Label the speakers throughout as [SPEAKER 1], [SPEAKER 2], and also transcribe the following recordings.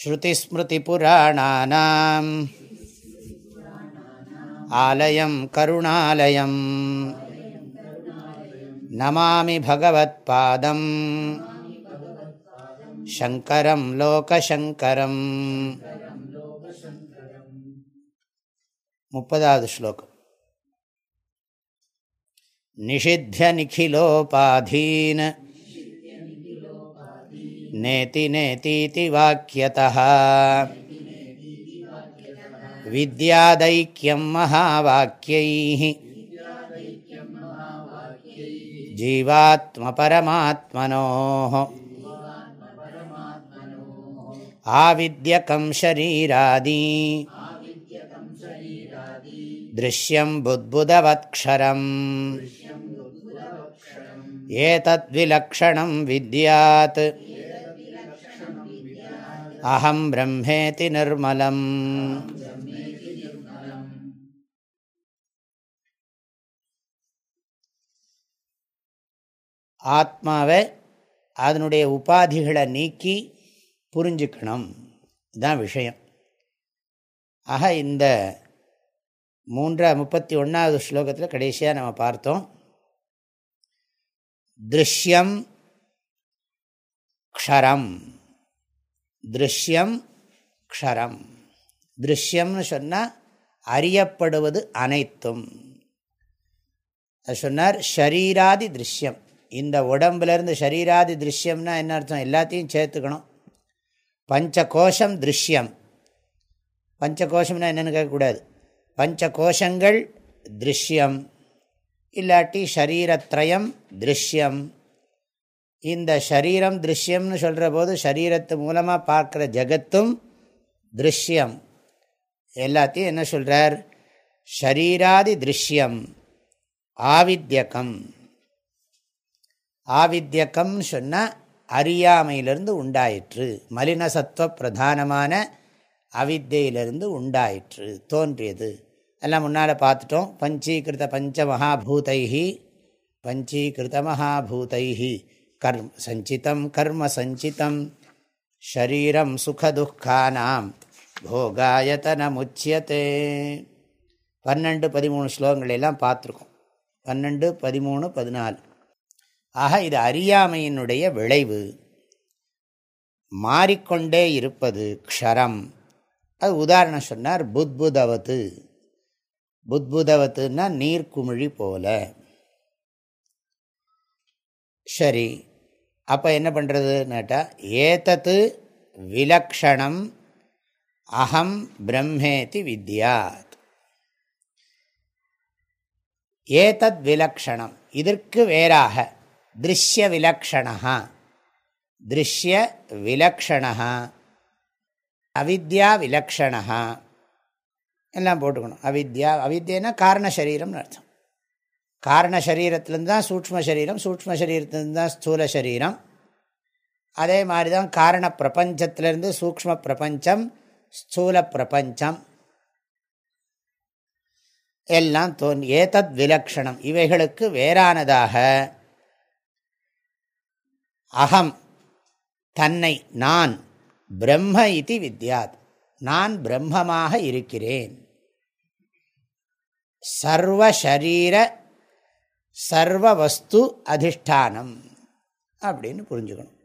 [SPEAKER 1] श्रुतिस्मृतिपुराणानाम् आलयं करुणालयम् नमामि भगवत्पादम् शङ्करं लोकशङ्करम् मुपदावद् श्लोकम् निषिध्य निखिलोपाधीन् नेति नेतीति वाक्यतः विद्यादैक्यं महावाक्यैः जीवात्मपरमात्मनोः आविद्यकं शरीरादि दृश्यं बुद्बुदवत्क्षरम् एतद्विलक्षणं विद्यात् அஹம் பிரம்மேதி நிர்மலம். ஆத்மாவை அதனுடைய உபாதிகளை நீக்கி புரிஞ்சுக்கணும். இதுதான் விஷயம். ஆக இந்த மூன்றா முப்பத்தி ஒன்றாவது ஸ்லோகத்தில் கடைசியாக நம்ம பார்த்தோம். திருஷ்யம் க்ஷரம். திருஷ்யம் க்ஷரம். திருஷ்யம்னு சொன்னால் அறியப்படுவது அனைத்தும். சொன்னார் ஷரீராதி திருஷ்யம். இந்த உடம்புலேருந்து ஷரீராதி திருஷ்யம்னா என்ன அர்த்தம்? எல்லாத்தையும் சேர்த்துக்கணும். பஞ்ச கோஷம் திருஷ்யம். பஞ்ச கோஷம்னா என்னென்னு கேட்கக்கூடாது. பஞ்ச கோஷங்கள் திருஷ்யம். இல்லாட்டி ஷரீரத்ரயம் திருஷ்யம். இந்த ஷரீரம் திருஷ்யம்னு சொல்கிற போது ஷரீரத்து மூலமாக பார்க்குற ஜகத்தும் திருஷ்யம். எல்லாத்தையும் என்ன சொல்கிறார் ஷரீராதி திருஷ்யம் ஆவித்யக்கம் ஆவித்யக்கம்னு சொன்னால் அறியாமையிலிருந்து உண்டாயிற்று மலினசத்துவ பிரதானமான அவித்தியிலிருந்து உண்டாயிற்று தோன்றியது. எல்லாம் முன்னால் பார்த்துட்டோம். பஞ்சீகிருத பஞ்ச மகாபூதைஹி பஞ்சீகிருத மகாபூதைஹி. கர்ம சஞ்சிதம் கர்ம சஞ்சிதம். ஷரீரம் சுகதுக்கானாம் போகாயத்தனமுச்சியத்தே பன்னெண்டு பதிமூணு ஸ்லோகங்கள் எல்லாம் பார்த்துருக்கோம். பன்னெண்டு பதிமூணு பதினாலு. ஆக இது அறியாமையினுடைய விளைவு. மாறிக்கொண்டே இருப்பது க்ஷரம். அது உதாரணம் சொன்னார் புத்புதவத்து. புத்புதவத்துன்னா நீர்க்குமிழி போல. சரி. அப்போ என்ன பண்ணுறதுன்னாட்டா ஏதத்து விலக்ஷணம் அகம் பிரம்மேதி வித்யாத். ஏதத் விலக்ஷணம். இதற்கு வேறாக திருஷ்ய விலக்ஷணா திருஷ்ய விலக்ஷணா அவித்யா விலக்ஷணா எல்லாம் போட்டுக்கணும். அவித்யா அவித்யன்னா காரண சரீரம்னு அர்த்தம். காரண சரீரத்திலேருந்து தான் சூக்ம சரீரம் சூக்ம சரீரத்திலேருந்து தான் ஸ்தூல சரீரம். அதே மாதிரி தான் காரண பிரபஞ்சத்திலேருந்து சூக்ம பிரபஞ்சம் ஸ்தூல பிரபஞ்சம். எல்லாம் தோன் ஏதத் விலக்ஷணம். இவைகளுக்கு வேறானதாக அகம் தன்னை நான் பிரம்ம இது வித்யாத். நான் பிரம்மமாக இருக்கிறேன். சர்வசரீர சர்வ வஸ்து அதிஷ்டானம் அப்படின்னு புரிஞ்சுக்கணும்.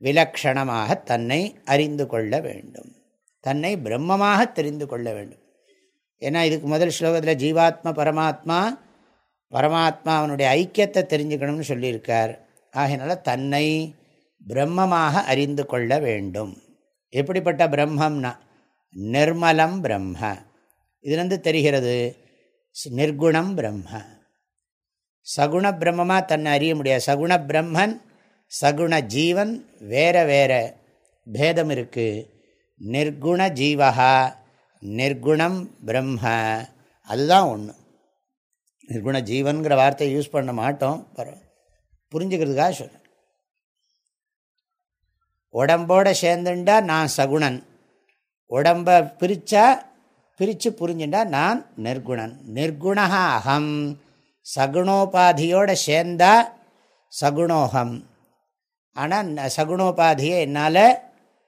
[SPEAKER 1] விலக்ஷணமாக தன்னை அறிந்து கொள்ள வேண்டும். தன்னை பிரம்மமாக தெரிந்து கொள்ள வேண்டும். ஏன்னா இதுக்கு முதல் ஸ்லோகத்தில் ஜீவாத்மா பரமாத்மா பரமாத்மா அவனுடைய ஐக்கியத்தை தெரிஞ்சுக்கணும்னு சொல்லியிருக்கார். ஆகையினால தன்னை பிரம்மமாக அறிந்து கொள்ள வேண்டும். எப்படிப்பட்ட பிரம்மம்னா நிர்மலம் பிரம்ம. இதுலேருந்து தெரிகிறது நிர்குணம் பிரம்ம. சகுண பிரம்மமாக தன்னை அறிய முடியாது. சகுண பிரம்மன் சகுண ஜீவன் வேற வேற பேதம் இருக்குது நிர்குண ஜீவகா நிர்குணம் பிரம்ம. அதுதான் ஒன்று நிர்குண ஜீவன்கிற வார்த்தையை யூஸ் பண்ண மாட்டோம். பரவ புரிஞ்சுக்கிறதுக்காக சொல்கிறேன் உடம்போட சேர்ந்துண்டா நான் சகுணன். உடம்பை பிரித்தா பிரித்து புரிஞ்சுட்டா நான் நிர்குணன். நிர்குணா அகம். சகுணோபாதியோட சேர்ந்தா சகுணோகம். ஆனால் சகுணோபாதியை என்னால்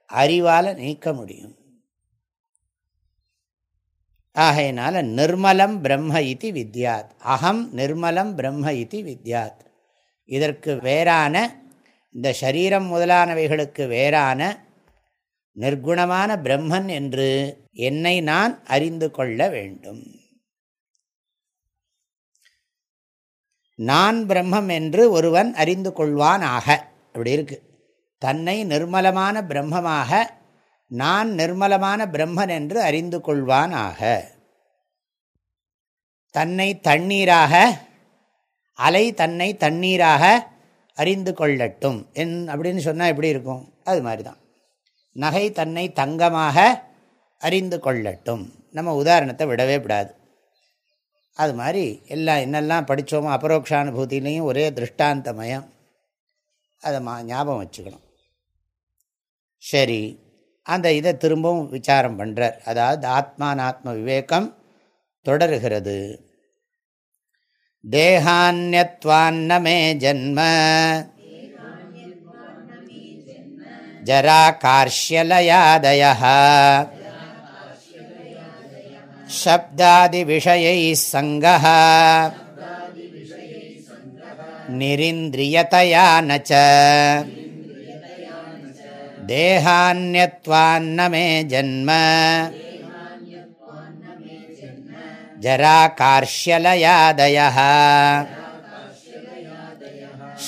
[SPEAKER 1] அறிவால் நீக்க முடியும். ஆகையினால நிர்மலம் பிரம்ம இது வித்யாத். அகம் நிர்மலம் பிரம்ம இது வித்யாத். இதற்கு வேறான இந்த சரீரம் முதலானவைகளுக்கு வேறான நிர்குணமான பிரம்மன் என்று என்னை நான் அறிந்து கொள்ள வேண்டும். நான் பிரம்மம் என்று ஒருவன் அறிந்து கொள்வான் ஆக அப்படி இருக்கு. தன்னை நிர்மலமான பிரம்மமாக நான் நிர்மலமான பிரம்மன் என்று அறிந்து கொள்வான் ஆக தன்னை தண்ணீராக அலை தன்னை தண்ணீராக அறிந்து கொள்ளட்டும். என் அப்படின்னு சொன்னால் எப்படி இருக்கும்? அது மாதிரி தான் நகை தன்னை தங்கமாக அறிந்து கொள்ளட்டும். நம்ம உதாரணத்தை விடவே விடாது அது மாதிரி எல்லாம் என்னெல்லாம் படித்தோமோ அபரோக்ஷானுபூதியிலையும் ஒரே திருஷ்டாந்தமயம். அதை மா ஞாபகம் வச்சுக்கணும். சரி அந்த இதை திரும்பவும் விசாரம் பண்ணுறார் அதாவது ஆத்மானாத்ம விவேகம் தொடருகிறது. தேகான்யத்வான்னமே ஜன்ம. ஜரா கார்ஷியலயாதயா शब्दादिविषयैः सङ्गः निरिन्द्रियतया न च। देहान्यत्वान्न मे जन्म। जराकार्श्यलयादयः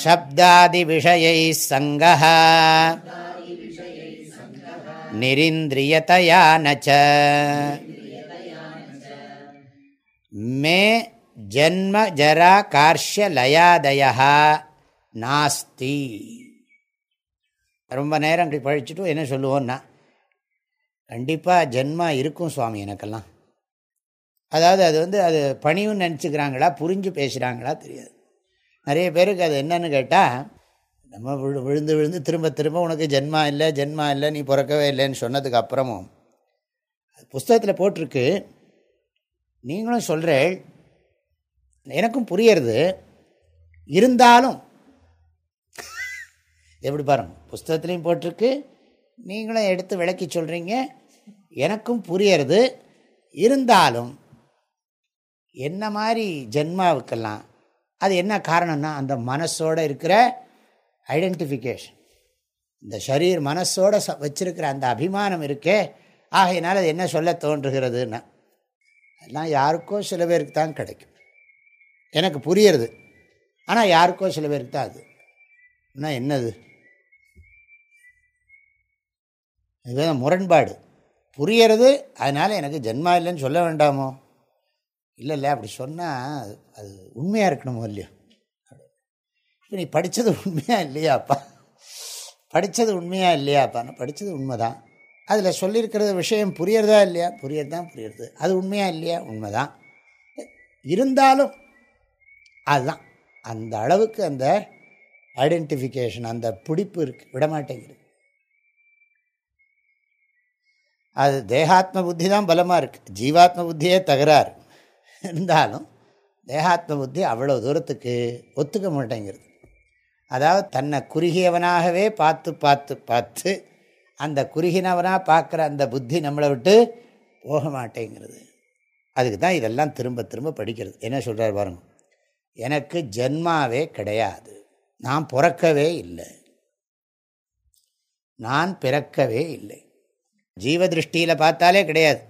[SPEAKER 1] शब्दादिविषयैः सङ्गः निरिन्द्रियतया न च। மே ஜன்ம ஜரா கார்ஷிய லயாதயா நாஸ்தி. ரொம்ப நேரம் அப்படி பழிச்சுட்டு என்ன சொல்லுவோன்னா கண்டிப்பாக ஜென்மா இருக்கும் சுவாமி எனக்கெல்லாம். அதாவது அது வந்து அது பணியும் நினச்சிக்கிறாங்களா புரிஞ்சு பேசுகிறாங்களா தெரியாது. நிறைய பேருக்கு அது என்னன்னு கேட்டால் நம்ம விழு விழுந்து விழுந்து திரும்ப திரும்ப உனக்கு ஜென்மா இல்லை ஜென்மா இல்லை நீ பிறக்கவே இல்லைன்னு சொன்னதுக்கு அப்புறமும் புஸ்தகத்தில் போட்டிருக்கு. நீங்களும் சொல்கிறேள் எனக்கும் புரியறது. இருந்தாலும். எப்படி பாருங்க புஸ்தகத்துலேயும் போட்டிருக்கு. நீங்களும் எடுத்து விளக்கி சொல்கிறீங்க எனக்கும் புரியறது. இருந்தாலும் என்ன மாதிரி ஜென்மாவுக்கெல்லாம் அது என்ன காரணம்னா அந்த மனசோடு இருக்கிற ஐடென்டிஃபிகேஷன் இந்த ஷரீர் மனசோட ச வச்சிருக்கிற அந்த அபிமானம் இருக்கே. ஆகையினால் அது என்ன சொல்ல தோன்றுகிறதுன்னா. எல்லாம் யாருக்கோ சில பேருக்கு தான் கிடைக்கும். எனக்கு புரியறது. ஆனால் யாருக்கோ சில பேருக்கு தான் அது. ஆனால் என்னது? இதுதான் முரண்பாடு. புரியறது அதனால் எனக்கு ஜென்மா இல்லைன்னு சொல்ல வேண்டாமோ? இல்லை இல்லை அப்படி சொன்னால் அது உண்மையாக இருக்கணுமோ இல்லையோ? இப்போ நீ படித்தது உண்மையாக இல்லையாப்பா? படித்தது உண்மையாக இல்லையாப்பா? நான் படித்தது உண்மை தான் அதில் சொல்லியிருக்கிறது விஷயம் புரியறதா இல்லையா? புரியறது தான் புரியுறது. அது உண்மையாக இல்லையா? உண்மை தான் இருந்தாலும் அதுதான். அந்த அளவுக்கு அந்த ஐடென்டிஃபிகேஷன் அந்த பிடிப்பு இருக்கு. விடமாட்டேங்கிறது அது தேகாத்ம புத்தி தான் பலமாக இருக்குது ஜீவாத்ம புத்தியே தகராறு. இருந்தாலும் தேகாத்ம புத்தி அவ்வளோ தூரத்துக்கு ஒத்துக்க மாட்டேங்கிறது அதாவது தன்னை குறுகியவனாகவே பார்த்து பார்த்து பார்த்து அந்த குறுகினவனாக பார்க்குற அந்த புத்தி நம்மளை விட்டு போக மாட்டேங்கிறது. அதுக்கு தான் இதெல்லாம் திரும்ப திரும்ப படிக்கிறது. என்ன சொல்கிறார் பாருங்க. எனக்கு ஜென்மாவே கிடையாது. நான் பிறக்கவே இல்லை. நான் பிறக்கவே இல்லை. ஜீவ திருஷ்டியில் பார்த்தாலே கிடையாது.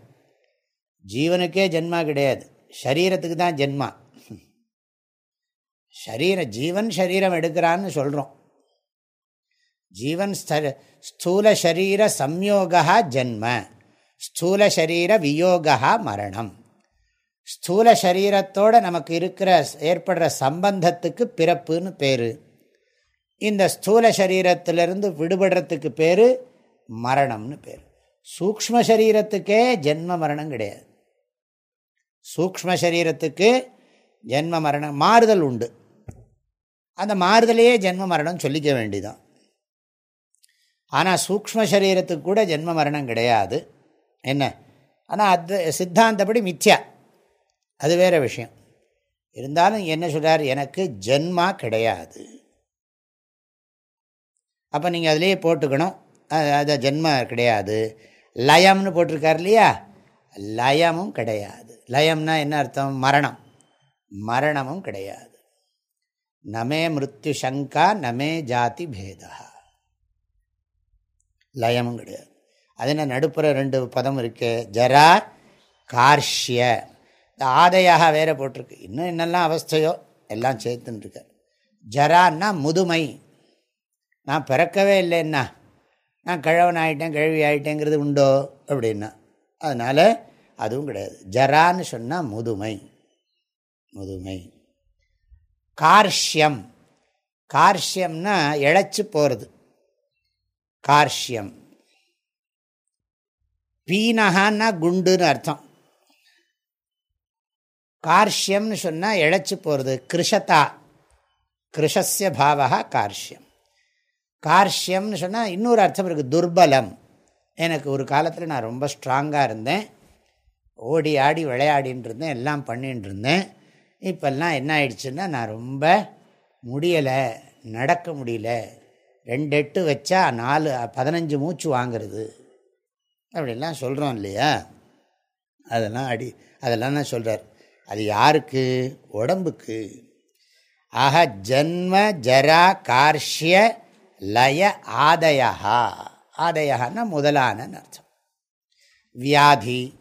[SPEAKER 1] ஜீவனுக்கே ஜென்மா கிடையாது. சரீரத்துக்கு தான் ஜென்மா. சரீர ஜீவன் சரீரம் எடுக்கிறான்னு சொல்கிறோம் ஜீவன் ஸ்தூல ஷரீர சம்யோகா ஜென்ம ஸ்தூல ஷரீர வியோகா மரணம். ஸ்தூல சரீரத்தோடு நமக்கு இருக்கிற ஏற்படுற சம்பந்தத்துக்கு பிறப்புன்னு பேர். இந்த ஸ்தூல சரீரத்திலிருந்து விடுபடுறதுக்கு பேர் மரணம்னு பேர். சூக்ம சரீரத்துக்கே ஜென்ம மரணம் கிடையாது. சூக்ம சரீரத்துக்கு ஜென்ம மரணம் மாறுதல் உண்டு. அந்த மாறுதலையே ஜென்ம மரணம் சொல்லிக்க வேண்டிதான். ஆனால் சூக்ம சரீரத்துக்கு கூட ஜென்ம மரணம் கிடையாது. என்ன? ஆனால் அது சித்தாந்தப்படி மித்யா. அது வேறு விஷயம். இருந்தாலும் என்ன சொல்கிறார் எனக்கு ஜென்மா கிடையாது. அப்போ நீங்கள் அதிலேயே போட்டுக்கணும். அது ஜென்மா கிடையாது. லயம்னு போட்டிருக்கார் இல்லையா? லயமும் கிடையாது. லயம்னா என்ன அர்த்தம்? மரணம். மரணமும் கிடையாது. நமே மிருத்யு சங்கா நமே ஜாதி பேதா. லயமும் கிடையாது. அது என்ன நடுப்புற ரெண்டு பதம் இருக்கு. ஜரா கார்ஷிய. இந்த ஆதையாக வேற போட்டிருக்கு. இன்னும் என்னெல்லாம் அவஸ்தையோ எல்லாம் சேர்த்துன்னு ஜரான்னா முதுமை. நான் பிறக்கவே இல்லைன்னா நான் கிழவன் ஆகிட்டேன் கிழவி ஆகிட்டேங்கிறது உண்டோ அப்படின்னா. அதனால் அதுவும் கிடையாது. ஜரான்னு சொன்னால் முதுமை. முதுமை. கார்ஷ்யம். கார்ஷ்யம்னா இழைச்சி போகிறது கார்ஷியம். பீனகான்னா குண்டுன்னு அர்த்தம். கார்ஷியம்னு சொன்னால் இழைச்சி போகிறது கிருஷதா. கிருஷஸ்ய பாவகா கார்ஷியம். கார்ஷியம்னு சொன்னால் இன்னொரு அர்த்தம் இருக்குது துர்பலம். எனக்கு ஒரு காலத்தில் நான் ரொம்ப ஸ்ட்ராங்காக இருந்தேன். ஓடி ஆடி விளையாடின்னு இருந்தேன். எல்லாம் பண்ணின்னு இருந்தேன். இப்போல்லாம் என்ன ஆயிடுச்சுன்னா நான் ரொம்ப முடியலை. நடக்க முடியல. ரெண்டு எட்டு வச்சா நாலு பதினஞ்சு மூச்சு வாங்கிறது. அப்படிலாம் சொல்கிறோம் இல்லையா? அதெல்லாம் அடி அதெல்லாம் தான் சொல்கிறார் அது யாருக்கு? உடம்புக்கு. ஆக ஜன்ம ஜரா கார்ஷிய லய ஆதயா ஆதயான்னா முதலான அர்த்தம். வியாதி.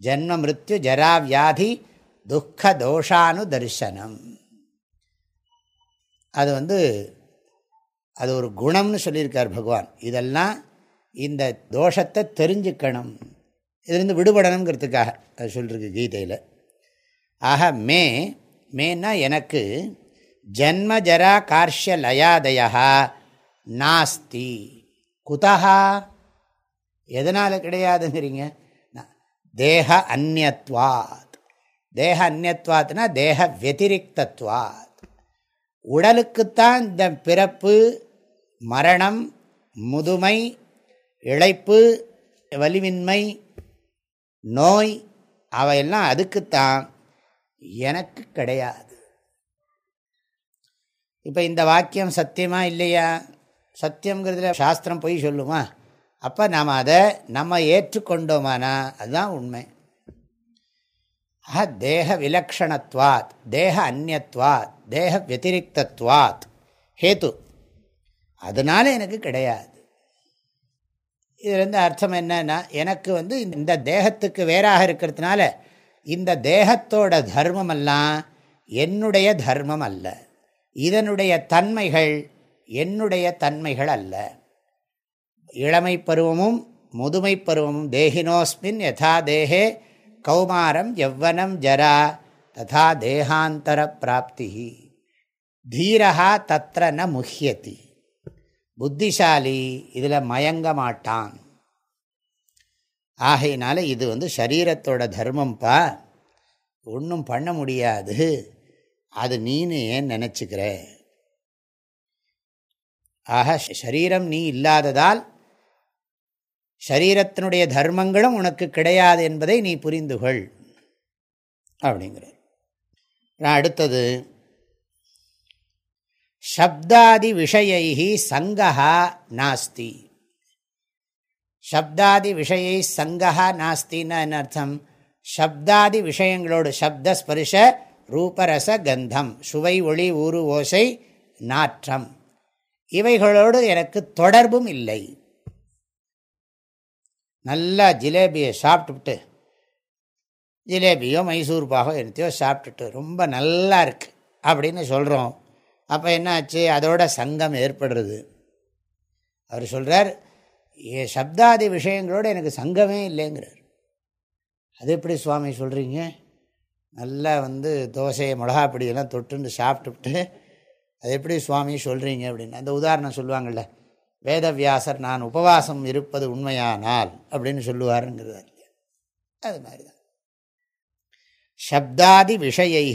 [SPEAKER 1] ஜன்ம மிருத்யு ஜரா வியாதி துக்க தோஷானு தரிசனம் அது வந்து அது ஒரு குணம்னு சொல்லியிருக்கார் பகவான். இதெல்லாம் இந்த தோஷத்தை தெரிஞ்சுக்கணும். இதுலேருந்து விடுபடணுங்கிறதுக்காக அது சொல்லியிருக்கு கீதையில். ஆக மே மேனா எனக்கு ஜன்ம ஜரா கார்ஷிய லயாதயா நாஸ்தி. குதா எதனால் கிடையாதுங்கிறீங்க? தேக அந்நத்வாத். தேக அந்நத்வாத்னா தேக வத்திரிக்தத்வாத். உடலுக்குத்தான் இந்த பிறப்பு மரணம் முதுமை இழைப்பு வலிவின்மை நோய் அவையெல்லாம் அதுக்குத்தான் எனக்கு கிடையாது. இப்போ இந்த வாக்கியம் சத்தியமா இல்லையா? சத்தியங்கிறதுல சாஸ்திரம் போய் சொல்லுமா? அப்போ நாம் அதை நம்ம ஏற்றுக்கொண்டோமானா? அதுதான் உண்மை. ஆஹா தேக விலக்ஷணத்வாத் தேக அந்நத்வாத் தேக வத்திரிக்தத்வாத் ஹேத்து அதனால் எனக்கு கிடையாது. இதுலேருந்து அர்த்தம் என்னன்னா எனக்கு வந்து இந்த தேகத்துக்கு வேறாக இருக்கிறதுனால இந்த தேகத்தோட தர்மமெல்லாம் என்னுடைய தர்மம் அல்ல. இதனுடைய தன்மைகள் என்னுடைய தன்மைகள் அல்ல. இளமை பருவமும் முதுமை பருவமும் தேகினோஸ்மின் யதா தேகே கௌமாரம் எவ்வனம் ஜரா ததா தேகாந்தர பிராப்தி தீரா தத்திர ந முஹியத்தி புத்திசாலி இதில் மயங்க மாட்டான் ஆகையினால இது வந்து சரீரத்தோட தர்மம்ப்பா ஒன்றும் பண்ண முடியாது. அது நீனு ஏன் நினச்சிக்கிற? ஆக ஷரீரம் நீ இல்லாததால் சரீரத்தினுடைய தர்மங்களும் உனக்கு கிடையாது என்பதை நீ புரிந்துகொள். அப்படிங்கிறார். அடுத்தது சப்தாதி விஷயை சங்கா நாஸ்தி. சப்தாதி விஷயை சங்கா நாஸ்தின்னா என்ன அர்த்தம்? சப்தாதி விஷயங்களோடு சப்தஸ்பரிச ரூபரச கந்தம் சுவை ஒளி ஊறு ஓசை நாற்றம். இவைகளோடு எனக்கு தொடர்பும் இல்லை. நல்லா ஜிலேபியை சாப்பிட்டுவிட்டு ஜிலேபியோ மைசூர் பாகோ என்னத்தையோ சாப்பிட்டுட்டு ரொம்ப நல்லா இருக்குது அப்படின்னு சொல்கிறோம் அப்போ என்னாச்சு? அதோட சங்கம் ஏற்படுறது. அவர் சொல்கிறார் ஏ சப்தாதி விஷயங்களோடு எனக்கு சங்கமே இல்லைங்கிறார். அது எப்படி சுவாமி சொல்கிறீங்க நல்லா வந்து தோசையை மிளகாப்பிடியெல்லாம் தொட்டுன்னு சாப்பிட்டுவிட்டு அது எப்படி சுவாமி சொல்கிறீங்க அப்படின்னு. அந்த உதாரணம் சொல்லுவாங்கள்ல வேதவியாசர் நான் உபவாசம் இருப்பது உண்மையானால் அப்படின்னு சொல்லுவாருங்கிறார். அது மாதிரி தான் சப்தாதி விஷயை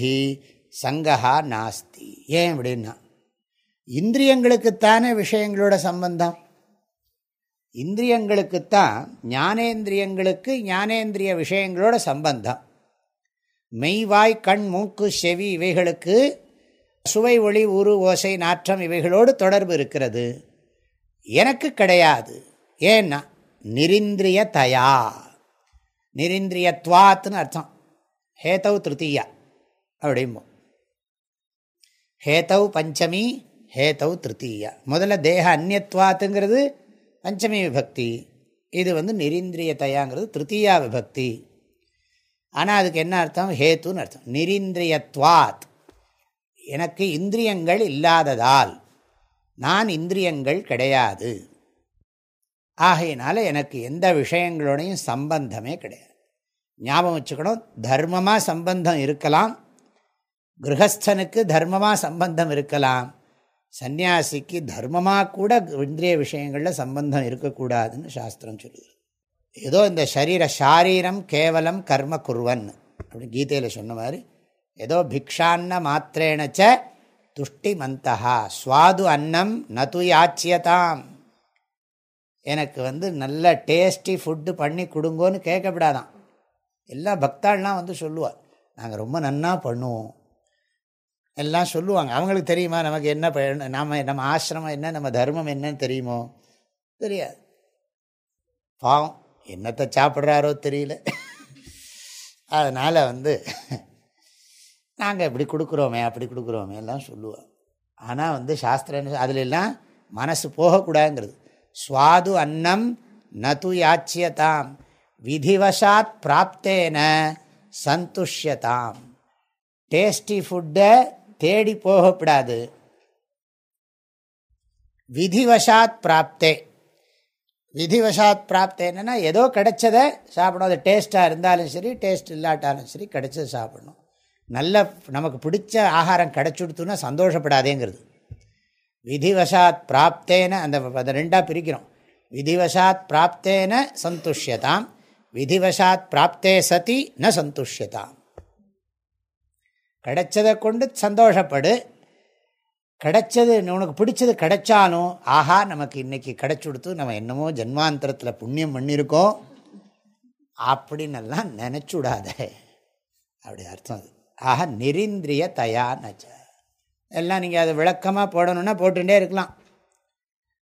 [SPEAKER 1] சங்கஹா நாஸ்தி. ஏன் அப்படின்னா இந்திரியங்களுக்குத்தானே விஷயங்களோட சம்பந்தம்? இந்திரியங்களுக்குத்தான் ஞானேந்திரியங்களுக்கு ஞானேந்திரிய விஷயங்களோட சம்பந்தம். மெய்வாய் கண் மூக்கு செவி இவைகளுக்கு சுவை ஒளி உரு ஓசை நாற்றம் இவைகளோடு தொடர்பு இருக்கிறது. எனக்கு கிடையாது. ஏன்னா நிரிந்திரிய தயா நிரிந்திரியத்வாத்துன்னு அர்த்தம். ஹேதவ் திருத்தீயா அப்படிம்போம். ஹேதவ் பஞ்சமி ஹேதவ் திருத்தீயா. முதல்ல தேக அந்நியத்வாத்துங்கிறது பஞ்சமி விபக்தி. இது வந்து நிரீந்திரியத்தையாங்கிறது திருத்தீயா விபக்தி. ஆனால் அதுக்கு என்ன அர்த்தம்? ஹேத்துன்னு அர்த்தம். நிரீந்திரியத்வாத். எனக்கு இந்திரியங்கள் இல்லாததால் நான் இந்திரியங்கள் கிடையாது. ஆகையினால எனக்கு எந்த விஷயங்களோடையும் சம்பந்தமே கிடையாது. ஞாபகம் வச்சுக்கணும். தர்மமாக சம்பந்தம் இருக்கலாம். கிரகஸ்தனுக்கு தர்மமாக சம்பந்தம் இருக்கலாம். சந்நியாசிக்கு தர்மமாக கூட இந்திரிய விஷயங்களில் சம்பந்தம் இருக்கக்கூடாதுன்னு சாஸ்திரம் சொல்லுது. ஏதோ இந்த சரீர சாரீரம் கேவலம் கர்ம குருவன் அப்படின்னு கீதையில் சொன்ன மாதிரி ஏதோ பிக்ஷான்ன மாத்திரேனச்ச துஷ்டி மந்தகா சுவாது அன்னம் நது யாச்சியதாம். எனக்கு வந்து நல்ல டேஸ்டி ஃபுட்டு பண்ணி கொடுங்கோன்னு கேட்கப்படாதான். எல்லா பக்தாள்லாம் வந்து சொல்லுவார் நாங்கள் ரொம்ப நன்னா பண்ணுவோம். எல்லாம் சொல்லுவாங்க. அவங்களுக்கு தெரியுமா? நமக்கு என்ன நாம் நம்ம ஆசிரமம் என்ன? நம்ம தர்மம் என்னன்னு தெரியுமோ? தெரியாது. பாவம். என்னத்தை சாப்பிட்றாரோ தெரியல. அதனால் வந்து நாங்கள் இப்படி கொடுக்குறோமே அப்படி கொடுக்குறோமே எல்லாம் சொல்லுவோம் ஆனால் வந்து சாஸ்திரம் அதில் எல்லாம் மனசு போகக்கூடாதுங்கிறது. சுவாது அன்னம் நது யாச்சியதாம். விதிவசாத் பிராப்தேன சந்துஷ்யதாம். டேஸ்டி ஃபுட்டை தேடி போகப்படாது. விதிவசாத் பிராப்தே. விதிவசாத் பிராப்தே என்னென்னா ஏதோ கிடைச்சதை சாப்பிடணும். அது டேஸ்ட்டாக இருந்தாலும் சரி டேஸ்ட் இல்லாட்டாலும் சரி கிடைச்சது சாப்பிடணும். நல்ல நமக்கு பிடிச்ச ஆகாரம் கிடச்சுடுத்துன்னா சந்தோஷப்படாதேங்கிறது. விதிவசாத் பிராப்தேன அந்த அதை ரெண்டாக பிரிக்கிறோம். விதிவசாத் பிராப்தேன சந்துஷ்யதாம் விதிவசாத் பிராப்தே சதி ந சந்துஷ்யதாம். கிடைச்சதை கொண்டு சந்தோஷப்படு. கிடைச்சது உனக்கு பிடிச்சது கிடைச்சாலும் ஆஹா நமக்கு இன்னைக்கு கிடைச்சுடுத்து நம்ம என்னமோ ஜென்மாந்திரத்தில் புண்ணியம் பண்ணியிருக்கோம். அப்படின்னெல்லாம் நினச்சுடாத அப்படி அர்த்தம் அது. ஆஹா நெரிந்திரிய தயா நச்ச. எல்லாம் நீங்கள் அதை விளக்கமாக போடணுன்னா போட்டுகிட்டே இருக்கலாம்.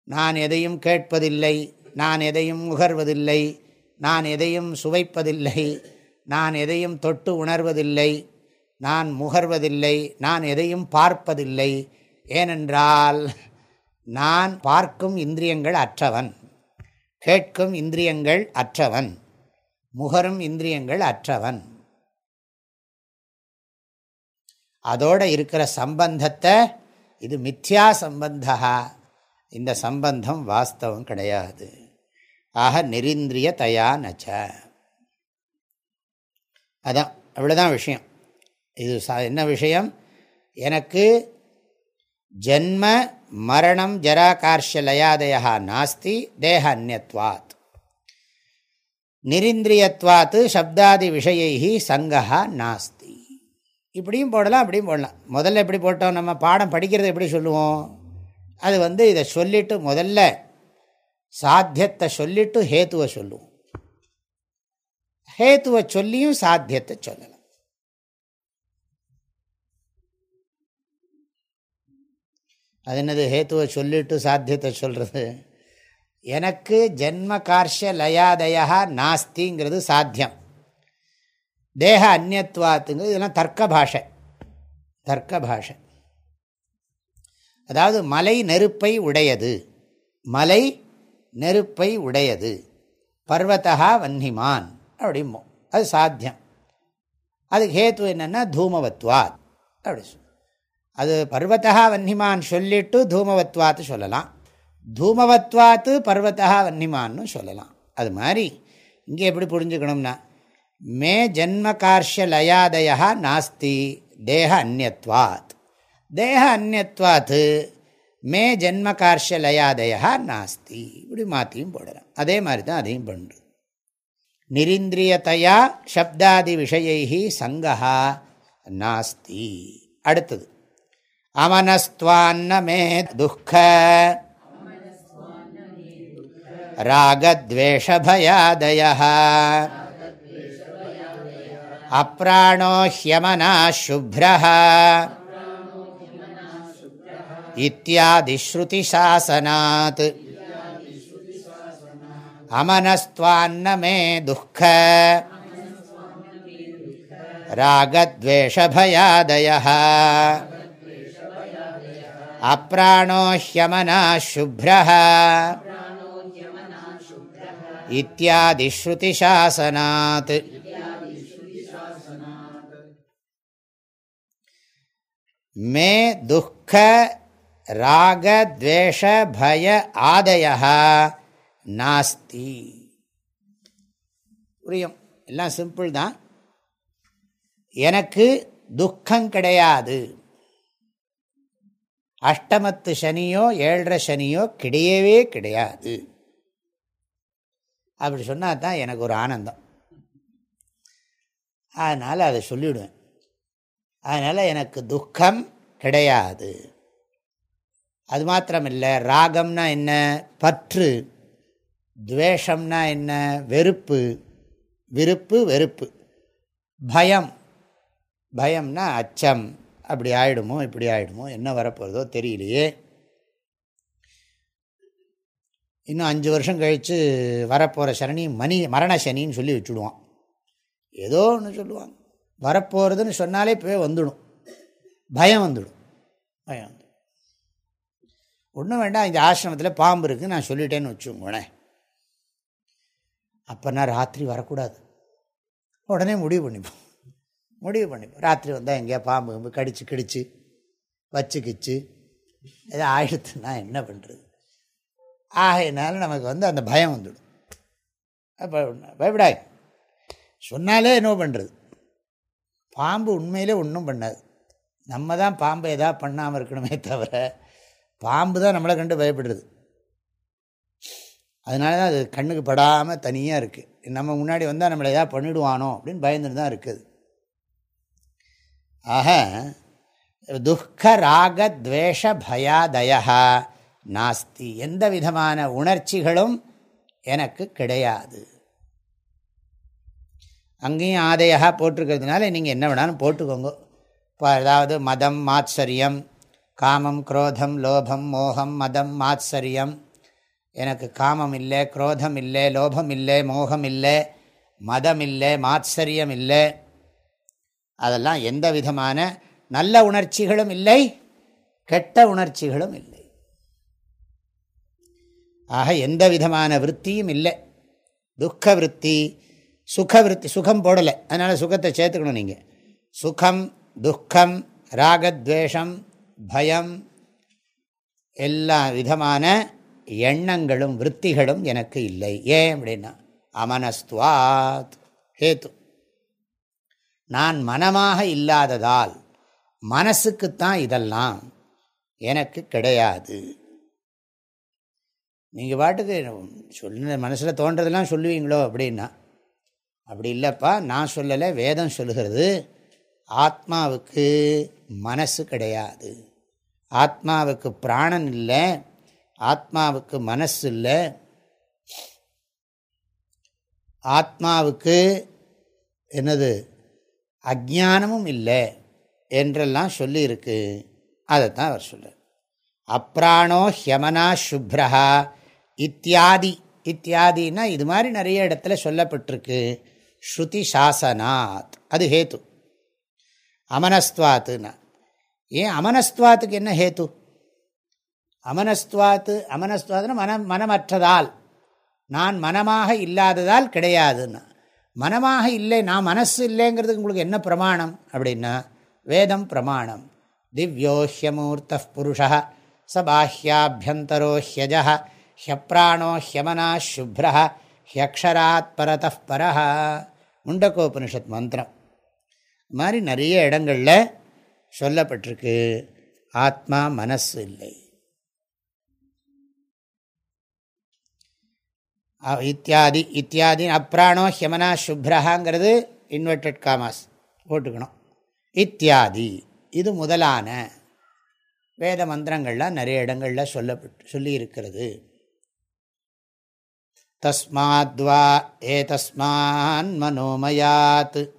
[SPEAKER 1] நான் எதையும் கேட்பதில்லை நான் எதையும் முகர்வதில்லை நான் எதையும் சுவைப்பதில்லை நான் எதையும் தொட்டு உணர்வதில்லை நான் முகர்வதில்லை நான் எதையும் பார்ப்பதில்லை. ஏனென்றால் நான் பார்க்கும் இந்திரியங்கள் அற்றவன். கேட்கும் இந்திரியங்கள் அற்றவன். முகரும் இந்திரியங்கள் அற்றவன். அதோடு இருக்கிற சம்பந்தத்தை இது மித்யா சம்பந்தா. இந்த சம்பந்தம் வாஸ்தவம் கிடையாது. ஆக நெரிந்திரிய தயா நச்ச. அதான் அவ்வளோதான் விஷயம். இது என்ன விஷயம்? எனக்கு ஜென்ம மரணம் ஜராகார்ஷ லயாதயா நாஸ்தி தேக அந்நத்வாத் நிரிந்திரியத்வாத்து சப்தாதி விஷயி சங்கா நாஸ்தி. இப்படியும் போடலாம் அப்படியும் போடலாம். முதல்ல எப்படி போட்டோம்? நம்ம பாடம் படிக்கிறது எப்படி சொல்லுவோம்? அது வந்து இதை சொல்லிவிட்டு முதல்ல சாத்தியத்தை சொல்லிவிட்டு ஹேத்துவை சொல்லுவோம். ஹேத்துவை சொல்லியும் சாத்தியத்தை சொல்லலாம். அது என்னது? ஹேத்துவை சொல்லிட்டு சாத்தியத்தை சொல்கிறது எனக்கு ஜென்ம கார்ஷ லயாதயா நாஸ்திங்கிறது சாத்தியம். தேக அந்நியத்வாத்துங்கிறது இதெல்லாம் தர்க்க பாஷை. தர்க்க பாஷை. அதாவது மலை நெருப்பை உடையது. மலை நெருப்பை உடையது. பர்வத்தகா வன்னிமான் அப்படிம்போம் அது சாத்தியம். அது ஹேத்து என்னென்னா தூமவத்வாத். அப்படி அது பர்வத்தா வன்னிமான் சொல்லிட்டு தூமவத்வாத்து சொல்லலாம். தூமவத்வாத்து பர்வத்தா வன்னிமான்னு சொல்லலாம். அது மாதிரி இங்கே எப்படி புரிஞ்சுக்கணும்னா மே ஜென்ம கார்ஷ லயாதயா நாஸ்தி தேக அந்நியத்வாத் தேக அந்நியத்வாத்து மே ஜென்ம கார்ஷ லயாதயா நாஸ்தி. இப்படி மாற்றியும் போடலாம். அதே மாதிரி தான் அதையும் பண்ணுறது நிரிந்திரியத்தையா சப்தாதி விஷயை சங்கா நாஸ்தி. அடுத்தது. அமனஸ்துவான்ன மே துக்க. ராகத்வேஷபயாதய அப்ராணோ ஹியமனா சுப்ர இத்தியாதிஸ்ருதிசாசனாத் அமனஸ்துவான்ன மே துக்க. ராகத்வேஷபயாதய அப்ராணோ ஹியமனா சுப்ர இத்தியாதிஸ்ருதிசாசனாத் மே துக்க ராக துவேஷ பய ஆதய நாஸ்தி. புரியும்? எல்லாம் சிம்பிள் தான் எனக்கு துக்கம் கிடையாது. அஷ்டமத்து சனியோ ஏழரை சனியோ கிடையவே கிடையாது. அப்படி சொன்னால் தான் எனக்கு ஒரு ஆனந்தம். அதனால் அதை சொல்லிவிடுவேன் அதனால் எனக்கு துக்கம் கிடையாது. அது மாத்திரமில்லை ராகம்னா என்ன? பற்று. துவேஷம்னா என்ன? வெறுப்பு. விருப்பு வெறுப்பு. பயம். பயம்னா அச்சம். அப்படி ஆகிடுமோ இப்படி ஆகிடுமோ என்ன வரப்போகிறதோ தெரியலையே. இன்னும் அஞ்சு வருஷம் கழித்து வரப்போகிற சரணி மணி மரண சனின்னு சொல்லி வச்சுடுவான். ஏதோ ஒன்று சொல்லுவாங்க. வரப்போகிறதுன்னு சொன்னாலே போய் வந்துடும். பயம் வந்துடும். பயம் வந்துடும். ஒன்றும் வேண்டாம் இந்த ஆசிரமத்தில் பாம்பு இருக்குது நான் சொல்லிட்டேன்னு வச்சுக்கோங்களேன். அப்போனா ராத்திரி வரக்கூடாது. உடனே முடிவு பண்ணிப்போம். முடிவு பண்ணிப்போம் ராத்திரி வந்தால் எங்கேயா பாம்பு கம்பு கடிச்சு கிடிச்சு வச்சு கிச்சு. எதோ ஆயிடுத்துன்னா என்ன பண்ணுறது ஆகையினால நமக்கு வந்து அந்த பயம் வந்துடும். அப்போ பயப்படாய். சொன்னாலே என்ன பண்ணுறது பாம்பு உண்மையிலே ஒன்றும் பண்ணாது. நம்ம தான் பாம்பை எதாவது பண்ணாமல் இருக்கணுமே தவிர பாம்பு தான் நம்மளை கண்டு பயப்படுறது. அதனால தான் அது கண்ணுக்கு படாமல் தனியாக இருக்குது நம்ம முன்னாடி வந்தால் நம்மளை எதாவது பண்ணிவிடுவானோ அப்படின்னு பயந்துட்டு தான் இருக்குது. ஆக துக்க ராக துவேஷ பயாதயா நாஸ்தி எந்த விதமான உணர்ச்சிகளும் எனக்கு கிடையாது. அங்கேயும் ஆதையாக போட்டிருக்கிறதுனால நீங்கள் என்ன வேணாலும் போட்டுக்கோங்க. இப்போ அதாவது மதம் மாத்சரியம் காமம் குரோதம் லோபம் மோகம் மதம் மாத்சரியம். எனக்கு காமம் இல்லை குரோதம் இல்லை லோபம் இல்லை மோகம் இல்லை மதம் இல்லை மாத்சரியம் இல்லை. அதெல்லாம் எந்த விதமான நல்ல உணர்ச்சிகளும் இல்லை கெட்ட உணர்ச்சிகளும் இல்லை. ஆக எந்த விதமான விற்த்தியும் இல்லை. துக்க விற்பி சுக விற்பி சுகம் போடலை. அதனால் சுகத்தை சேர்த்துக்கணும் நீங்கள் சுகம் துக்கம் ராகத்வேஷம் பயம் எல்லா விதமான எண்ணங்களும் விற்த்திகளும் எனக்கு இல்லை. ஏன் அப்படின்னா அமனஸ்துவாத் ஹேத்து. நான் மனமாக இல்லாததால் மனசுக்குத்தான் இதெல்லாம் எனக்கு கிடையாது. நீங்கள் பாட்டுக்கு சொல்ல மனசில் தோன்றதெல்லாம் சொல்லுவீங்களோ அப்படின்னா அப்படி இல்லைப்பா நான் சொல்லலை வேதம் சொல்லுகிறது ஆத்மாவுக்கு மனசு கிடையாது. ஆத்மாவுக்கு பிராணன் இல்லை ஆத்மாவுக்கு மனசு இல்லை ஆத்மாவுக்கு என்னது? அஜானமும் இல்லை என்றெல்லாம் சொல்லியிருக்கு. அதைத்தான் அவர் சொல்கிறார் அப்ராணோ ஹியமனா சுப்ரஹா இத்தியாதி. இத்தியாதினா இது மாதிரி நிறைய இடத்துல சொல்லப்பட்டிருக்கு. ஸ்ருதி சாசனாத். அது ஹேத்து. அமனஸ்துவாத்துன்னா. ஏன் அமனஸ்துவாத்துக்கு என்ன ஹேத்து? அமனஸ்துவாத்து அமனஸ்துவாத்துனா மனம் மனமற்றதால். நான் மனமாக இல்லாததால் கிடையாதுன்னா. மனமாக இல்லை நான் மனசு இல்லைங்கிறதுக்கு உங்களுக்கு என்ன பிரமாணம் அப்படின்னா வேதம் பிரமாணம். திவ்யோஹியமூர்த்த புருஷ சபாஹ்யாபியந்தரோ ஹியஜ ஹியப்ராணோ ஹியமனா சுப்ர ஹியக்ஷராத் பரத பரஹ. முண்டகோபனிஷத் மந்திரம். மாதிரி நிறைய இடங்களில் சொல்லப்பட்டிருக்கு ஆத்மா மனசு இல்லை. இத்தியாதி இத்தியாதி அப்ராணோ ஹியமனா சுப்ரஹாங்கிறது இன்வெர்டட் காமாஸ் போட்டுக்கணும். இத்தியாதி இது முதலான வேத மந்திரங்கள்லாம் நிறைய இடங்களில் சொல்லப்பட்டு சொல்லியிருக்கிறது. தஸ்மாத்வா ஏ தஸ்மான் மனோமயாத்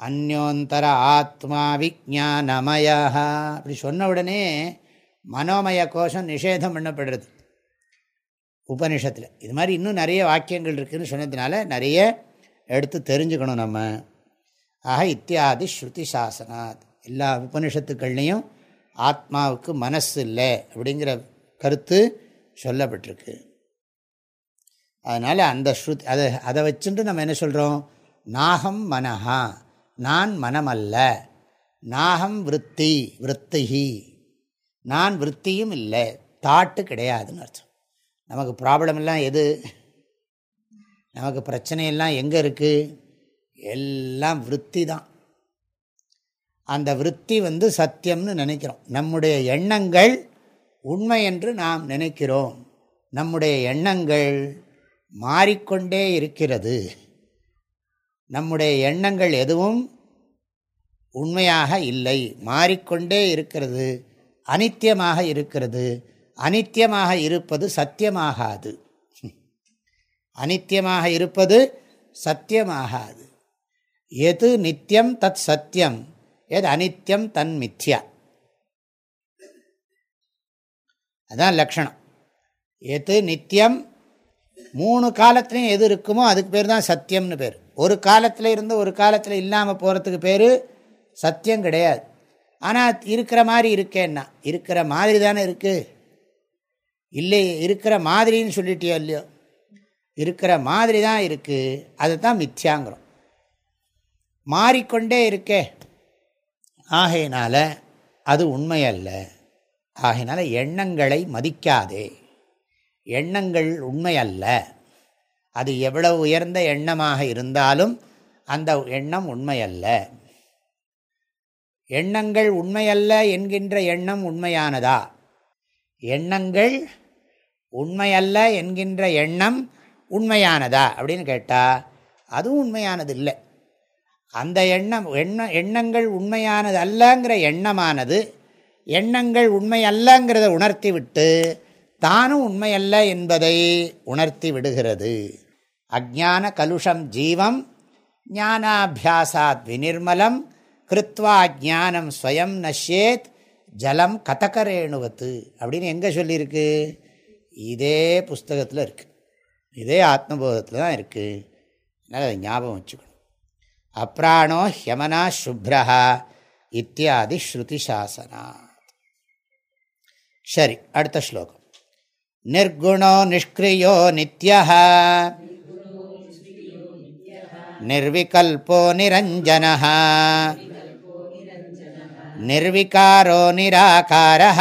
[SPEAKER 1] அந்யோந்தர ஆத்மா விஜானமயா அப்படி சொன்ன உடனே மனோமய கோஷம் நிஷேதம் பண்ணப்படுறது. உபனிஷத்தில் இது மாதிரி இன்னும் நிறைய வாக்கியங்கள் இருக்குதுன்னு சொன்னதுனால நிறைய எடுத்து தெரிஞ்சுக்கணும் நம்ம. ஆக இத்தியாதி ஸ்ருதி சாசனாத். எல்லா உபனிஷத்துக்கள்லேயும் ஆத்மாவுக்கு மனசு இல்லை அப்படிங்கிற கருத்து சொல்லப்பட்டிருக்கு. அதனால் அந்த ஸ்ருதி அதை அதை வச்சுட்டு நம்ம என்ன சொல்கிறோம் நாகம் மனஹா. நான் மனமல்ல. நாகம் விற்பி விற்த்திகி நான் விற்த்தியும் இல்லை. தாட்டு கிடையாதுன்னு அர்த்தம். நமக்கு ப்ராப்ளம் எல்லாம் எது? நமக்கு பிரச்சனையெல்லாம் எங்கே இருக்குது எல்லாம் விற்பி தான். அந்த விற்பி வந்து சத்தியம்னு நினைக்கிறோம். நம்முடைய எண்ணங்கள் உண்மை என்று நாம் நினைக்கிறோம். நம்முடைய எண்ணங்கள் மாறிக்கொண்டே இருக்கிறது. நம்முடைய எண்ணங்கள் எதுவும் உண்மையாக இல்லை. மாறிக்கொண்டே இருக்கிறது. அனித்தியமாக இருக்கிறது. அனித்தியமாக இருப்பது சத்தியமாகாது. அனித்தியமாக இருப்பது சத்தியமாகாது. எது நித்தியம் தத் சத்தியம்? எது அனித்யம் தன் மித்யா? அதுதான் லக்ஷணம். எது நித்தியம் மூணு காலத்துலேயும் எது இருக்குமோ அதுக்கு பேர் தான் சத்தியம்னு பேர். ஒரு காலத்தில் இருந்து ஒரு காலத்தில் இல்லாமல் போகிறதுக்கு பேர் சத்தியம் கிடையாது. ஆனால் இருக்கிற மாதிரி இருக்கேன்னா இருக்கிற மாதிரி தானே இருக்குது இல்லை இருக்கிற மாதிரின்னு சொல்லிட்டியோ இல்லையோ? இருக்கிற மாதிரி தான் இருக்குது அதை தான் மித்யாங்கிறோம். மாறிக்கொண்டே இருக்கே. ஆகையினால அது உண்மையல்ல ஆகையினால எண்ணங்களை மதிக்காதே. எண்ணங்கள் உண்மையல்ல அது எவ்வளவு உயர்ந்த எண்ணமாக இருந்தாலும் அந்த எண்ணம் உண்மையல்ல எண்ணங்கள் உண்மையல்ல என்கின்ற எண்ணம் உண்மையானதா? எண்ணங்கள் உண்மையல்ல என்கின்ற எண்ணம் உண்மையானதா? அப்படின்னு கேட்டால் அதுவும் உண்மையானது இல்லை அந்த எண்ணம் எண்ண எண்ணங்கள் உண்மையானது அல்லங்கிற எண்ணமானது எண்ணங்கள் உண்மை அல்லங்கிறத உணர்த்தி விட்டு தானும் உண்மையல்ல என்பதை உணர்த்தி விடுகிறது. அஜான கலுஷம் ஜீவம் ஞானாபியாசாத் விநிர்மலம் கிருத்வா ஜானம் ஸ்வயம் நஷ்யேத் ஜலம் கதக்கரேணுவத்து அப்படின்னு எங்கே சொல்லியிருக்கு? இதே புஸ்தகத்தில் இருக்குது இதே ஆத்மபோதத்தில் தான் இருக்குது அதனால் அதை ஞாபகம் வச்சுக்கணும் அப்ராணோ ஹியமனா சுப்ரா இத்தியாதி ஸ்ருதி சாசனா சரி அடுத்த ஸ்லோகம் நிர்குணோ நிஷ்கிரியோ நித்ய நிர்விகல்போ நிரஞ்சன निर्विकारो निराकारः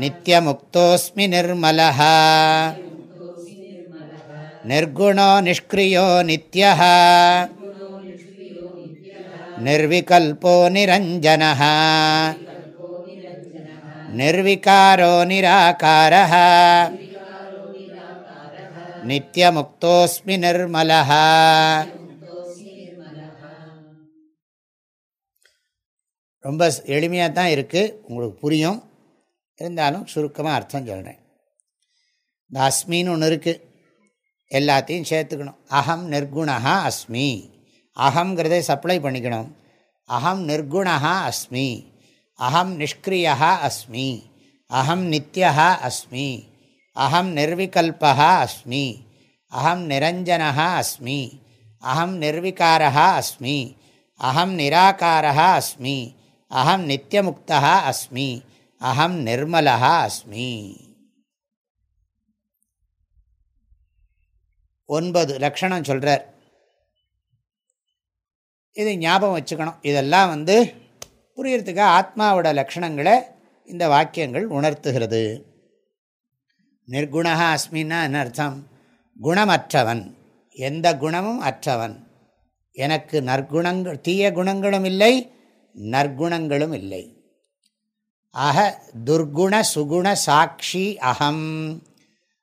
[SPEAKER 1] नित्यमुक्तोऽस्मि निर्मलः निर्गुणो निष्क्रियो नित्यः निर्विकल्पो निरञ्जनः निर्विकारो निराकारः नित्यमुक्तोऽस्मि निर्मलः ரொம்ப எளிமையாக தான் இருக்குது உங்களுக்கு புரியும் இருந்தாலும் சுருக்கமாக அர்த்தம் சொல்கிறேன் இந்த அஸ்மின்னு ஒன்று இருக்குது எல்லாத்தையும் சேர்த்துக்கணும். அகம் நிர்குணா அஸ்மி. அகங்கிறதை சப்ளை பண்ணிக்கணும். அகம் நிர்குணா அஸ்மி. அகம் நிஷ்கிரியா அஸ்மி. அகம் நித்யா அஸ்மி. அகம் நிர்விகல்பா அஸ்மி. அகம் நிரஞ்சனா அஸ்மி. அகம் நிர்விகாரா அஸ்மி. அகம் நிராகாரா அஸ்மி. அகம் நித்தியமுக்தா அஸ்மி. அகம் நிர்மலா அஸ்மி. ஒன்பது லக்ஷணம் சொல்கிறார் இது ஞாபகம் வச்சுக்கணும். இதெல்லாம் வந்து புரியறதுக்கு ஆத்மாவோட லக்ஷணங்களை இந்த வாக்கியங்கள் உணர்த்துகிறது. நிர்குணா அஸ்மின்னா என்ன அர்த்தம்? குணமற்றவன். எந்த குணமும் அற்றவன். எனக்கு நற்குணங்கள் தீய குணங்களும் இல்லை நற்குணங்களும் இல்லை. ஆக துர்குண சுகுண சாட்சி அகம்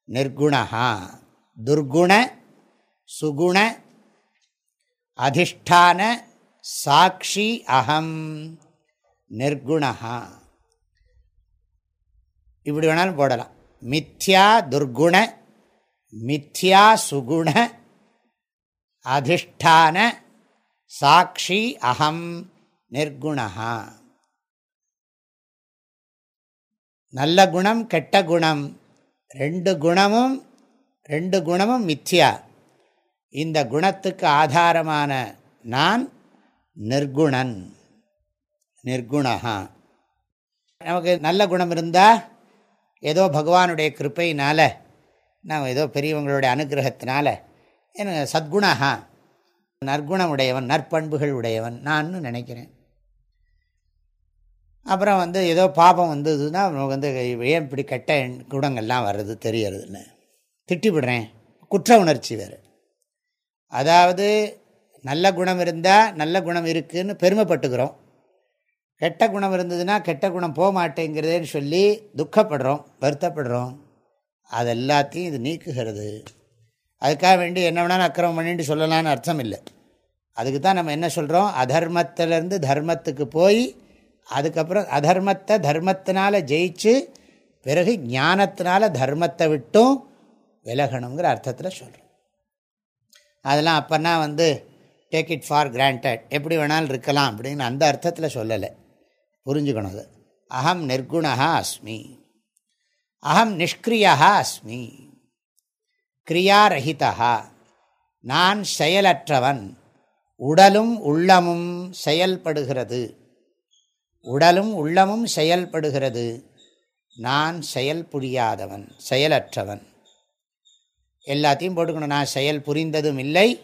[SPEAKER 1] நிர்குணா துர்குண சுகுண அதிஷ்டான சாட்சி அகம் நிர்குணா இப்படி வேணாலும் போடலாம். மித்யா துர்குண மித்யா சுகுண அதிஷ்டான சாட்சி அகம் நிர்குணா நல்ல குணம் கெட்ட குணம். ரெண்டு குணமும் ரெண்டு குணமும் மித்யா. இந்த குணத்துக்கு ஆதாரமான நான் நிர்குணன். நிர்குணா நமக்கு நல்ல குணம் இருந்தால் ஏதோ பகவானுடைய கிருப்பையினால் நான் ஏதோ பெரியவங்களுடைய அனுகிரகத்தினால எனக்கு சத்குணா நற்குணம் உடையவன் நற்பண்புகள் உடையவன். நான் நினைக்கிறேன். அப்புறம் வந்து ஏதோ பாபம் வந்ததுன்னா வந்து ஏன் இப்படி கெட்ட குணங்கள்லாம் வர்றது தெரியறதுன்னு. திட்டிவிடுறேன். குற்ற உணர்ச்சி வேறு. அதாவது நல்ல குணம் இருந்தால் நல்ல குணம் இருக்குதுன்னு பெருமைப்பட்டுக்கிறோம். கெட்ட குணம் இருந்ததுன்னா கெட்ட குணம் போக மாட்டேங்கிறதேன்னு சொல்லி துக்கப்படுறோம் வருத்தப்படுறோம். அது எல்லாத்தையும் இது நீக்குகிறது. அதுக்காக வேண்டி என்ன வேணாலும் அக்கிரமம் பண்ணிட்டு சொல்லலான்னு அர்த்தம் இல்லை. அதுக்கு தான் நம்ம என்ன சொல்கிறோம் அதர்மத்திலேருந்து தர்மத்துக்கு போய் அதுக்கப்புறம் அதர்மத்தை தர்மத்தினால ஜெயிச்சு பிறகு ஞானத்தினால தர்மத்தை விட்டும் விலகணுங்கிற அர்த்தத்தில் சொல்கிறோம் அதெல்லாம் அப்போனா வந்து டேக் இட் ஃபார் கிராண்டட் எப்படி வேணாலும் இருக்கலாம் அப்படின்னு அந்த அர்த்தத்தில் சொல்லலை. புரிஞ்சுக்கணும் அது. அகம் நிர்குணா அஸ்மி. அகம் நிஷ்கிரியா அஸ்மி. கிரியாரகிதா நான் செயலற்றவன். உடலும் உள்ளமும் செயல்படுகிறது. உடலும் உள்ளமும் செயல்படுகிறது. நான் செயல் புரியாதவன் செயலற்றவன். எல்லாத்தையும் போட்டுக்கணும். நான் செயல் புரிந்ததும் இல்லை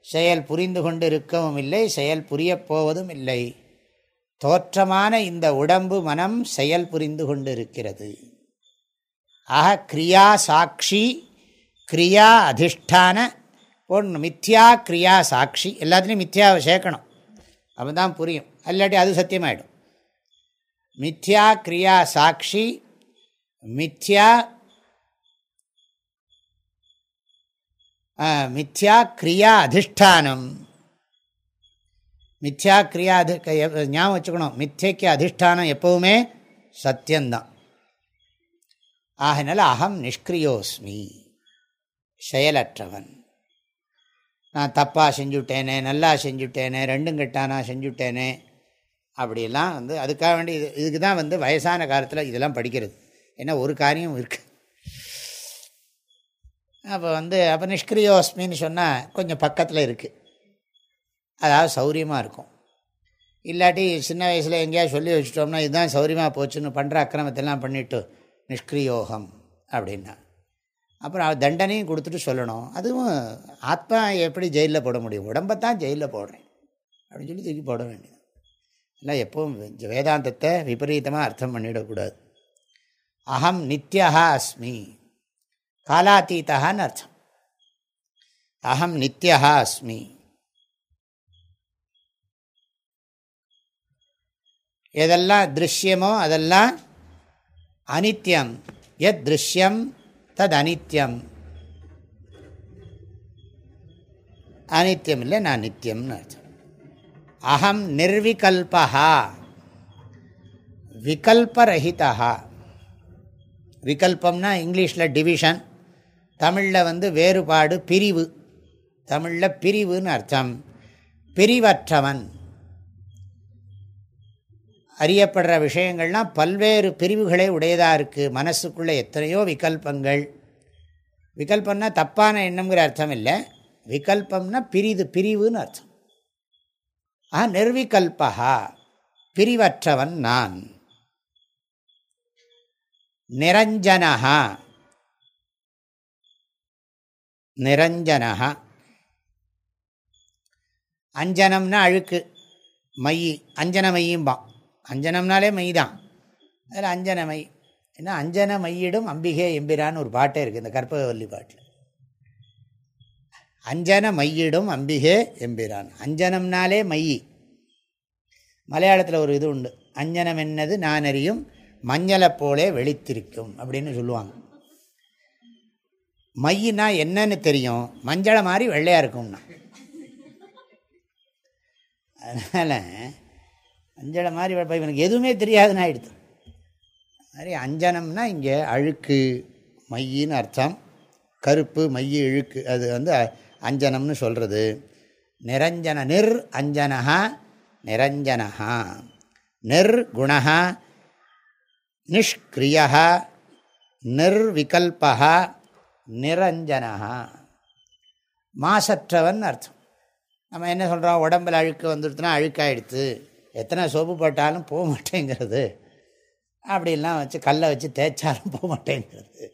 [SPEAKER 1] செயல் புரிந்து கொண்டு இருக்கவும் இல்லை செயல் புரியப் போவதும் இல்லை. தோற்றமான இந்த உடம்பு மனம் செயல் புரிந்து கொண்டு இருக்கிறது ஆக கிரியா சாட்சி கிரியா அதிஷ்டான போடணும். மித்யா கிரியா சாட்சி. எல்லாத்துலேயும் மித்யாவை சேர்க்கணும். அப்போ தான் புரியும். அல்லாட்டி அது சத்தியமாயிடும். மித்யா கிரியா சாட்சி மித்யா மித்யா கிரியா அதிஷ்டானம். மித்யா கிரியா அதி ஞாபகம் வச்சுக்கணும். மித்யக்கு அதிஷ்டானம் எப்பவுமே சத்தியந்தான் ஆகினால அகம் நிஷ்கிரியோஸ்மி செயலற்றவன். நான் தப்பாக செஞ்சுட்டேனே நல்லா செஞ்சுட்டேனே ரெண்டும் கெட்டானா செஞ்சுட்டேனே அப்படிலாம் வந்து அதுக்காக வேண்டி இது இதுக்கு தான் வந்து வயசான காலத்தில் இதெல்லாம் படிக்கிறது. ஏன்னா ஒரு காரியம் இருக்குது அப்போ வந்து அப்போ நிஷ்கிரியோஸ்மின்னு சொன்னால் கொஞ்சம் பக்கத்தில் இருக்குது அதாவது சௌரியமாக இருக்கும். இல்லாட்டி சின்ன வயசில் எங்கேயா சொல்லி வச்சுட்டோம்னா இதுதான் சௌரியமாக போச்சுன்னு பண்ணுற அக்கிரமத்தெல்லாம் பண்ணிவிட்டு நிஷ்கிரியோகம் அப்படின்னா. அப்புறம் தண்டனையும் கொடுத்துட்டு சொல்லணும். அதுவும் ஆத்மா எப்படி ஜெயிலில் போட முடியும்? உடம்பை தான் ஜெயிலில் போடுறேன். அப்படின்னு சொல்லி தூக்கி போட வேண்டியது. இல்லை எப்பவும் வேதாந்தத்தை விபரீதமாக அர்த்தம் பண்ணிடக்கூடாது. அகம் நித்யா அஸ்மி காலாத்தீத்தான்னு அர்த்தம். அகம் நித்யா அஸ்மி. எதெல்லாம் திருஷ்யமோ அதெல்லாம் அனித்யம். எத் திருஷ்யம்? தது அனித்யம். அனித்யம் இல்லை நான் நித்தியம்னு அர்த்தம். அகம் நிர்விகல்பா விகல்பரஹிதா விகல்பம்னா இங்கிலீஷில் டிவிஷன் தமிழில் வந்து வேறுபாடு பிரிவு. தமிழில் பிரிவுன்னு அர்த்தம். பிரிவற்றவன். அறியப்படுற விஷயங்கள்லாம் பல்வேறு பிரிவுகளே உடையதாக இருக்குது மனசுக்குள்ளே எத்தனையோ விகல்பங்கள். விகல்பம்னா தப்பான எண்ணம்ங்கிற அர்த்தம் இல்லை. விகல்பம்னா பிரிது பிரிவுன்னு அர்த்தம். ஆ நிர்விகல்பகா பிரிவற்றவன் நான். நிரஞ்சனஹா நிரஞ்சனஹா. அஞ்சனம்னா அழுக்கு மை அஞ்சன மையும்பான் அஞ்சனம்னாலே மை தான் அதில் அஞ்சன மை ஏன்னா அஞ்சன மையிடும் அம்பிகே எம்பிரான்னு ஒரு பாட்டே இருக்குது இந்த கற்பகவல்லி பாட்டில். அஞ்சன மையிடும் அம்பிகே எம்பிரான். அஞ்சனம்னாலே மை மலையாளத்தில் ஒரு இது உண்டு. அஞ்சனம் என்னது? நான் அறியும். மஞ்சளை போலே வெளித்திருக்கும் அப்படின்னு சொல்லுவாங்க. மையினா என்னன்னு தெரியும். மஞ்சளை மாதிரி வெள்ளையாக இருக்கும்னா. அதனால் அஞ்சலை மாதிரி இப்போ இவனுக்கு எதுவுமே தெரியாதுன்னு ஆகிடுது மாதிரி அஞ்சனம்னா இங்கே அழுக்கு மையின்னு அர்த்தம். கருப்பு மைய இழுக்கு. அது வந்து அஞ்சனம்னு சொல்கிறது நிரஞ்சன நிர் அஞ்சனஹா நிரஞ்சனஹா. நிர்குணா நிஷ்கிரியா நிர்விகல்பா நிரஞ்சனஹா. மாசற்றவன் அர்த்தம். நம்ம என்ன சொல்கிறோம் உடம்பில் அழுக்கு வந்துடுத்துனா அழுக்காயிடுத்து. எத்தனை சோப்பு போட்டாலும் போக மாட்டேங்கிறது. அப்படிலாம் வச்சு கல்லை வச்சு தேய்ச்சாலும் போக மாட்டேங்கிறது.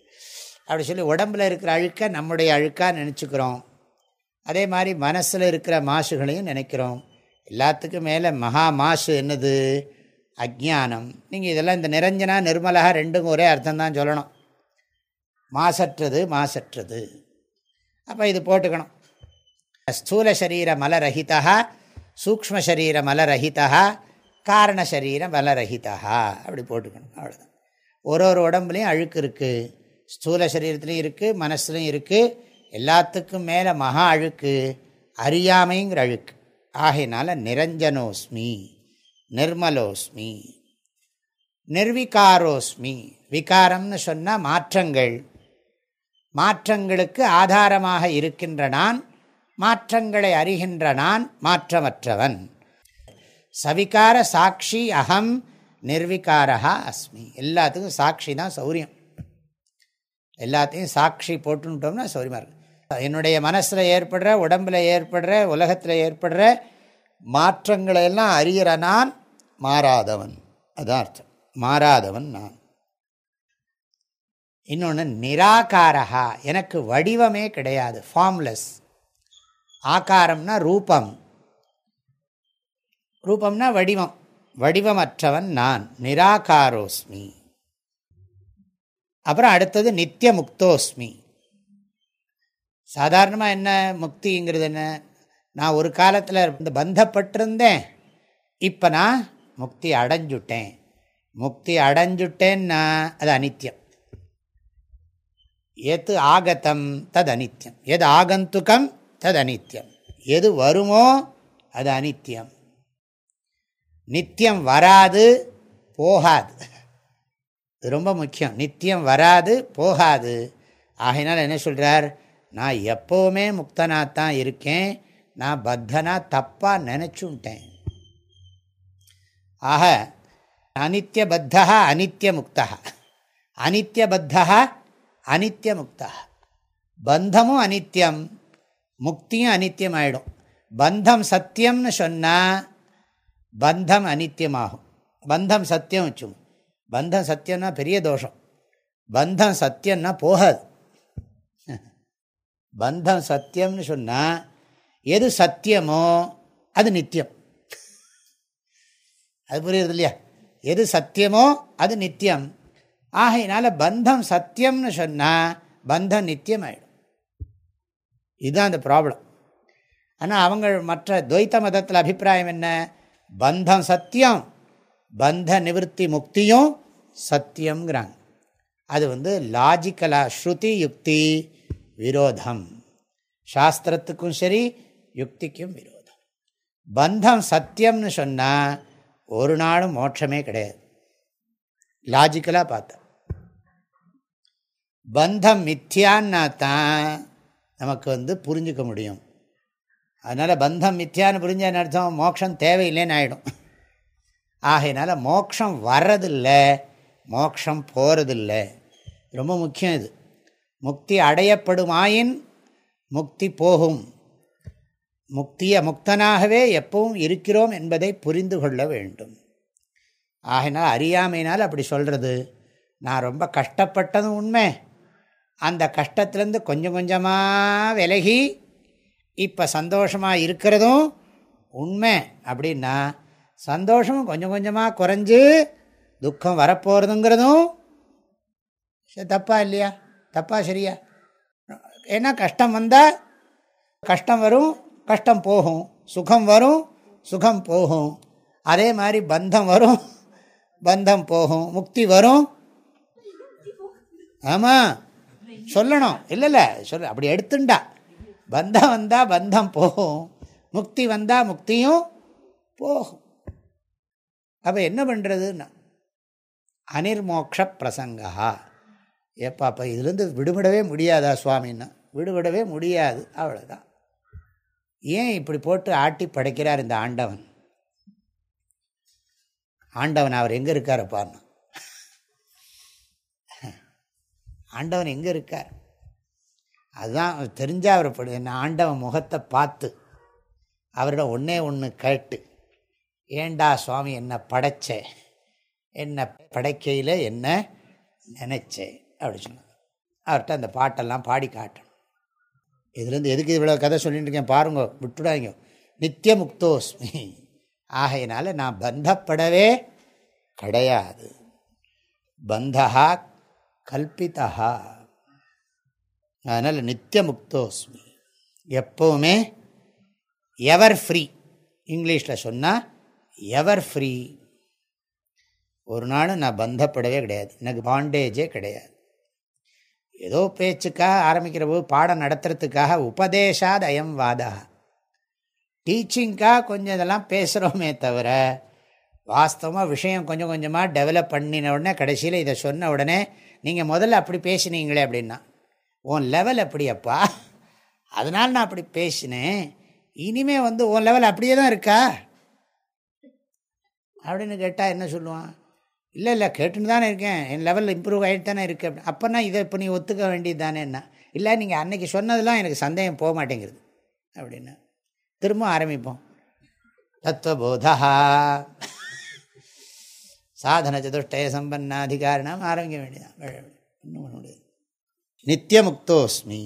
[SPEAKER 1] அப்படி சொல்லி உடம்பில் இருக்கிற அழுக்கை நம்முடைய அழுக்காக நினச்சிக்கிறோம். அதே மாதிரி மனசில் இருக்கிற மாசுகளையும் நினைக்கிறோம். எல்லாத்துக்கும் மேலே மகா மாசு என்னது? அஜானம் நீங்கள் இதெல்லாம் இந்த நிரஞ்சனா நிர்மலாக ரெண்டும் ஒரே அர்த்தம் தான் சொல்லணும். மாசற்றது மாசற்றது. அப்போ இது போட்டுக்கணும். ஸ்தூல சரீர மலரகிதா சூக்ம சரீர மலரகிதா காரண சரீர மலரகிதா அப்படி போட்டுக்கணும். அவ்வளோதான் ஒரு ஒரு உடம்புலையும் அழுக்கு இருக்குது ஸ்தூல சரீரத்துலையும் இருக்குது மனசுலையும் இருக்குது எல்லாத்துக்கும் மேலே மகா அழுக்கு அறியாமைங்கிற அழுக்கு. ஆகையினால நிரஞ்சனோஸ்மி நிர்மலோஸ்மி நிர்விகாரோஸ்மி விகாரம்னு சொன்னால் மாற்றங்கள். மாற்றங்களுக்கு ஆதாரமாக இருக்கின்ற நான் மாற்றங்களை அறிகின்ற நான் மாற்றமற்றவன். சவிகார சாட்சி அகம் நிர்விகாரா அஸ்மி. எல்லாத்துக்கும் சாட்சி தான் சௌரியம். எல்லாத்தையும் சாட்சி போட்டுட்டோம்னா சௌரியமாக இருக்கும் என்னுடைய மனசில் ஏற்படுற உடம்பில் ஏற்படுற உலகத்தில் ஏற்படுற மாற்றங்களை எல்லாம் அறிகிற நான் மாறாதவன். அதான் அர்த்தம். மாறாதவன் நான். இன்னொன்று நிராகாரகா எனக்கு வடிவமே கிடையாது. ஃபார்ம்லெஸ் ஆகாரம்னா ரூபம். ரூபம்னா வடிவம். வடிவமற்றவன் நான். நிராகாரோஸ்மி. அப்புறம் அடுத்தது நித்திய முக்தோஸ்மி சாதாரணமாக என்ன முக்திங்கிறது என்ன? நான் ஒரு காலத்தில் இந்த பந்தப்பட்டிருந்தேன். இப்போ நான் முக்தி அடைஞ்சுட்டேன். முக்தி அடைஞ்சுட்டேன்னா அது அனித்யம். எது ஆகத்தம் தது அனித்யம். எது ஆகந்துக்கம் தது அனித்யம். எது வருமோ அது அனித்யம். நித்தியம் வராது போகாது. இது ரொம்ப முக்கியம். நித்தியம் வராது போகாது. ஆகையினால் என்ன சொல்கிறார் நான் எப்போவுமே முக்தனாக தான் இருக்கேன். நான் பத்தனா தப்பாக நினச்சுட்டேன். ஆக அனித்திய பத்தா அனித்திய முக்தா அனித்திய பத்தா அனித்திய முக்தா பந்தமும் அனித்தியம் முக்தியும் அனித்தியம் ஆகிடும் பந்தம் சத்தியம்னு சொன்னால் பந்தம் அனித்தியமாகும் பந்தம் சத்தியம் வச்சுங்க பந்தம் சத்தியம்னா பெரிய தோஷம். பந்தம் சத்தியம்னா போகாது. பந்தம் சத்தியம்னு சொன்னால் எது சத்தியமோ அது நித்தியம். அது புரியுறது இல்லையா? எது சத்தியமோ அது நித்தியம். ஆகையினால பந்தம் சத்தியம்னு சொன்னால் பந்தம் நித்தியம் ஆகிடும் இதுதான் அந்த ப்ராப்ளம் ஆனால் அவங்க மற்ற துவைத்த மதத்தில் அபிப்பிராயம் என்ன? பந்தம் சத்தியம் பந்த நிவர்த்தி முக்தியும் சத்தியங்கிறாங்க அது வந்து லாஜிக்கலாக ஸ்ருதி யுக்தி விரோதம். சாஸ்திரத்துக்கும் சரி யுக்திக்கும் விரோதம். பந்தம் சத்தியம்னு சொன்னால் ஒரு நாளும் மோட்சமே கிடையாது. லாஜிக்கலாக பார்த்தா. பந்தம் மித்தியான்னா தான் நமக்கு வந்து புரிஞ்சுக்க முடியும். அதனால் பந்தம் மித்தியான்னு புரிஞ்ச அர்த்தம்? மோட்சம் தேவையில்லைன்னு ஆகிடும் ஆகையினால மோட்சம் வர்றதில்லை மோட்சம் போகிறதில்லை ரொம்ப முக்கியம் இது. முக்தி அடையப்படுமாயின் முக்தி போகும். முக்திய முக்தனாகவே எப்பவும் இருக்கிறோம் என்பதை புரிந்து கொள்ள வேண்டும். ஆகினால் அறியாமையினால் அப்படி சொல்கிறது நான் ரொம்ப கஷ்டப்பட்டதும் உண்மை. அந்த கஷ்டத்துலேருந்து கொஞ்சம் கொஞ்சமாக விலகி இப்போ சந்தோஷமாக இருக்கிறதும் உண்மை. அப்படின்னா சந்தோஷமும் கொஞ்சம் கொஞ்சமாக குறைஞ்சு துக்கம் வரப்போகிறதுங்கிறதும் தப்பா இல்லையா? தப்பா சரியா? ஏன்னா கஷ்டம் வந்தால் கஷ்டம் வரும் கஷ்டம் போகும். சுகம் வரும் சுகம் போகும். அதே மாதிரி பந்தம் வரும் பந்தம் போகும். முக்தி வரும். ஆமாம் சொல்லணும். இல்லை இல்லை. சொல்ல அப்படி எடுத்துண்டா. பந்தம் வந்தால் பந்தம் போகும். முக்தி வந்தால் முக்தியும் போகும். அப்போ என்ன பண்ணுறதுன்னா அனிர்மோக்ஷ பிரசங்கா ஏப்பா அப்போ இதுலேருந்து விடுபடவே முடியாதா சுவாமின்னா? விடுபடவே முடியாது. அவ்வளோதான் ஏன் இப்படி போட்டு ஆட்டி படைக்கிறார் இந்த ஆண்டவன்? ஆண்டவன் அவர் எங்கே இருக்கார் இருக்காருப்பான்னு ஆண்டவன் எங்கே இருக்கார்? அதுதான் தெரிஞ்சால் அவர் என்ன ஆண்டவன் முகத்தை பார்த்து அவரிடம் ஒன்றே ஒன்று கேட்டு ஏண்டா சுவாமி என்னை படைச்ச? என்ன படைக்கையில் என்ன நினச்சேன் அப்படி சொன்னாங்க. அவர்கிட்ட அந்த பாட்டெல்லாம் பாடி காட்டணும். இதுலேருந்து எதுக்கு இவ்வளோ கதை சொல்லிட்டு இருக்கேன் பாருங்க விட்டுடாங்க நித்திய முக்தோஸ்மி ஆகையினால நான் பந்தப்படவே கிடையாது. பந்தா கல்பித்தா அதனால் நித்திய முக்தோஸ்மி எப்போவுமே எவர் ஃப்ரீ. இங்கிலீஷில் சொன்னால் எவர் ஃப்ரீ. ஒரு நாள் நான் பந்தப்படவே கிடையாது. எனக்கு பாண்டேஜே கிடையாது. ஏதோ பேச்சுக்காக ஆரம்பிக்கிற போது பாடம் நடத்துறதுக்காக உபதேசாத் அயம் வாதா. டீச்சிங்காக கொஞ்சம் இதெல்லாம் பேசுகிறோமே தவிர வாஸ்தவமாக விஷயம் கொஞ்சம் கொஞ்சமாக டெவலப் பண்ணின உடனே கடைசியில் இதை சொன்ன உடனே நீங்கள் முதல்ல அப்படி பேசினீங்களே அப்படின்னா உன் லெவல் அப்படியப்பா அதனால் நான் அப்படி பேசினேன். இனிமே வந்து உன் லெவல் அப்படியே தான் இருக்கா? அப்படின்னு கேட்டால் என்ன சொல்லுவான்? இல்லை இல்லை கேட்டுன்னு தானே இருக்கேன். என் லெவலில் இம்ப்ரூவ் ஆகிட்டு தானே இருக்கு. அப்போனா இதை இப்போ நீ ஒத்துக்க வேண்டியது தானே என்ன? இல்லை நீங்கள் அன்னைக்கு சொன்னதெல்லாம் எனக்கு சந்தேகம் போக மாட்டேங்கிறது அப்படின்னு. திரும்ப ஆரம்பிப்போம். தத்துவபோதா. சாதன சதுஷ்டய சம்பன்னாதிகாரினாம் ஆரம்பிக்க வேண்டியதான் இன்னும் பண்ண முடியாது. நித்தியமுக்தோஸ்மி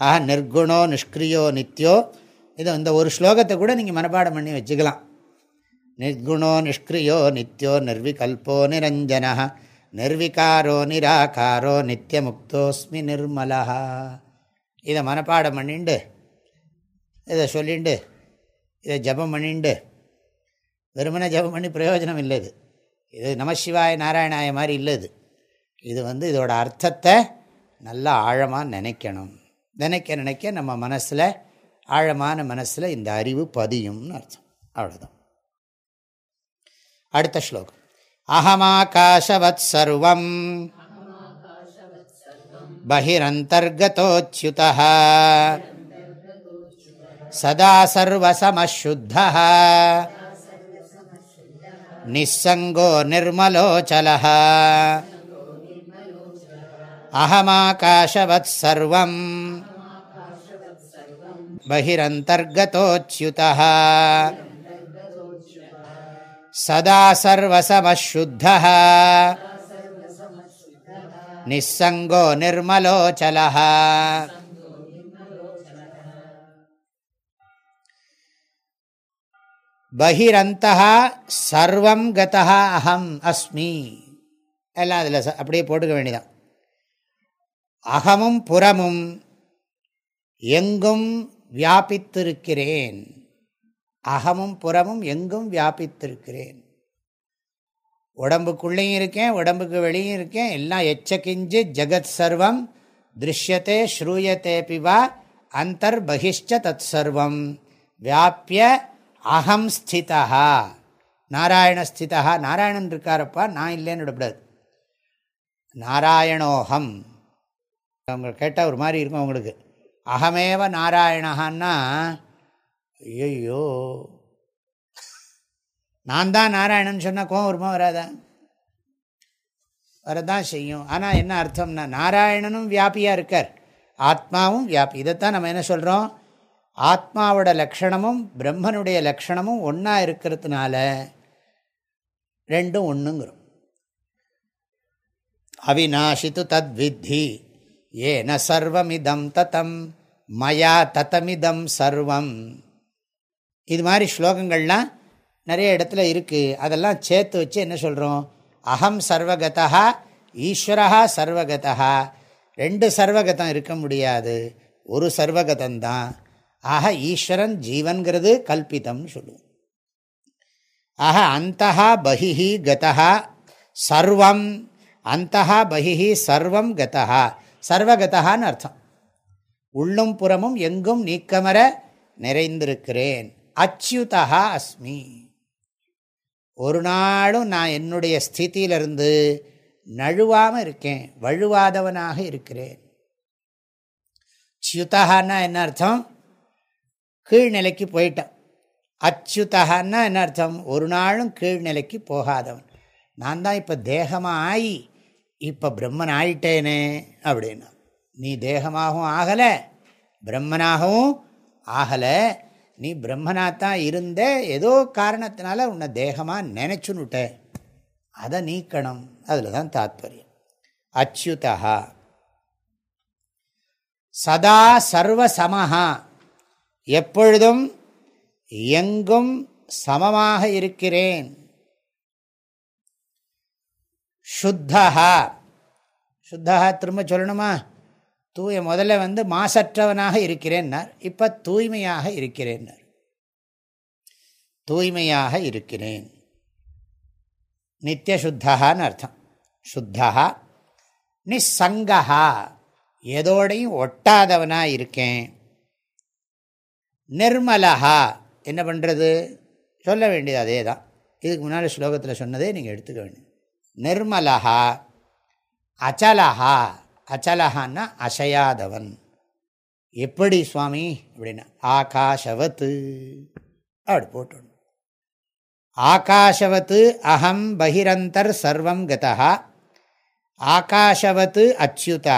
[SPEAKER 1] ஆஹா நிர்குணோ நிஷ்கிரியோ நித்யோ இதை இந்த ஒரு ஸ்லோகத்தை கூட நீங்கள் மனப்பாடம் பண்ணி வச்சுக்கலாம். நிர்குணோ நிஷ்கிரியோ நித்யோ நிர்விகல்போ நிரஞ்சன நிர்விகாரோ நிராகாரோ நித்தியமுக்தோஸ்மி நிர்மலா இதை மனப்பாடம் பண்ணிண்டு இதை சொல்லிண்டு இதை ஜபம் பண்ணிண்டு வெறுமனை ஜபம் பண்ணி பிரயோஜனம் இல்லை இது. இது நமசிவாய நாராயணாய மாதிரி இல்லை இது. இது வந்து இதோட அர்த்தத்தை நல்லா ஆழமாக நினைக்கணும். நினைக்க நினைக்க நம்ம மனசில் ஆழமான மனசில் இந்த அறிவு பதியும்னு அர்த்தம். அவ்வளோதான் அடுத்த ஸ்லோகம். அகமாகாஷவத் சர்வம் பகிரந்தர்கதோச்சுத சதா சர்வசமசுத்த நிசங்கோ நிர்மலோச்சல அகமாகாஷவத் சர்வம் பகிரந்தர்கதோச்சுத சதா சர்வசமசுத்த நிசங்கோ நிர்மலோச்சல பகிரந்தா சர்வம் கதா அகம் அஸ்மி எல்லாம் அதில் அப்படியே போட்டுக்க வேண்டியதான் அகமும் புறமும் எங்கும் வியாபித்திருக்கிறேன். அகமும் புறமும் எங்கும் வியாபித்திருக்கிறேன். உடம்புக்குள்ளேயும் இருக்கேன் உடம்புக்கு வெளியும் இருக்கேன் எல்லாம் எச்சகிஞ்சு ஜெகத் சர்வம் திருஷ்யத்தே ஸ்ரூயத்தே பிவா அந்தர் பகிஷ்ட தத் சர்வம். வியாபிய அகம் ஸ்திதா. நாராயணஸ்திதா நாராயணன் இருக்காரப்பா நான் இல்லைன்னு விடக்கூடாது நாராயணோகம். அவங்க கேட்டால் ஒரு மாதிரி இருக்கும் அவங்களுக்கு. அகமேவ நாராயணகான்னா ஐயையோ. நான் தான் நாராயணன் சொன்னால் கோவம் வருமா வராதா? வரதான் செய்யும். ஆனால் என்ன அர்த்தம்னா நாராயணனும் வியாபியாக இருக்கார். ஆத்மாவும் வியாபி. இதைத்தான் நம்ம என்ன சொல்கிறோம் ஆத்மாவோட லக்ஷணமும் பிரம்மனுடைய லக்ஷணமும் ஒன்றா இருக்கிறதுனால ரெண்டும் ஒன்றுங்கிறோம் அவிநாஷித்து தத்வித்தி. ஏன சர்வமிதம் தத்தம் மயா தத்தமிதம் சர்வம். இது மாதிரி ஸ்லோகங்கள்லாம் நிறைய இடத்துல இருக்குது அதெல்லாம் சேர்த்து வச்சு என்ன சொல்கிறோம் அகம் சர்வகதா ஈஸ்வரா சர்வகதா ரெண்டு சர்வகதம் இருக்க முடியாது. ஒரு சர்வகதந்தான். ஆக ஈஸ்வரன் ஜீவன்கிறது கல்பிதம்னு சொல்லுவோம். ஆக அந்த பகிஹி கதா சர்வம். அந்த பகிஹி சர்வம் கதா சர்வகதான்னு அர்த்தம். உள்ளும் புறமும் எங்கும் நீக்கமர நிறைந்திருக்கிறேன். அச்சுதா அஸ்மி. ஒரு நாளும் நான் என்னுடைய ஸ்திதியிலிருந்து நழுவாமல் இருக்கேன் வழுவாதவனாக இருக்கிறேன். சியுதகான்னா என்ன அர்த்தம்? கீழ்நிலைக்கு போயிட்டான். அச்சுதகான்னா என்ன அர்த்தம்? ஒரு நாளும் கீழ்நிலைக்கு போகாதவன். நான் தான் இப்போ தேகமாக ஆகி இப்போ பிரம்மன் ஆயிட்டேனே அப்படின்னா. நீ தேகமாகவும் ஆகலை பிரம்மனாகவும் ஆகலை நீ பிரம்மனாத்தான் இருந்த ஏதோ காரணத்தினால உன்னை தேகமாக நினச்சுன்னுட்ட அதை நீக்கணும். அதில் தான் தாத்பரியம். அச்சுதா சதா சர்வசமஹா. எப்பொழுதும் எங்கும் சமமாக இருக்கிறேன். சுத்தஹா. சுத்தஹா திரும்ப சொல்லணுமா? தூய முதல்ல வந்து மாசற்றவனாக இருக்கிறேன்னார். இப்போ தூய்மையாக இருக்கிறேன்னார். தூய்மையாக இருக்கிறேன். நித்தியசுத்தகான்னு அர்த்தம். சுத்தகா நிசங்கா எதோடையும் ஒட்டாதவனாக இருக்கேன். நிர்மலஹா என்ன பண்ணுறது சொல்ல வேண்டியது அதே தான் இதுக்கு முன்னால் ஸ்லோகத்தில் சொன்னதே நீங்கள் எடுத்துக்க வேண்டியது. நிர்மலஹா அச்சலஹா அச்சலஹான்னா அசையாதவன். எப்படி சுவாமி? அப்படின்னா ஆகாஷவத்து. அப்படி போட்டு ஆகாஷவத்து அகம் பகிரந்தர் சர்வம் கதா ஆகாஷவத்து அச்சுதா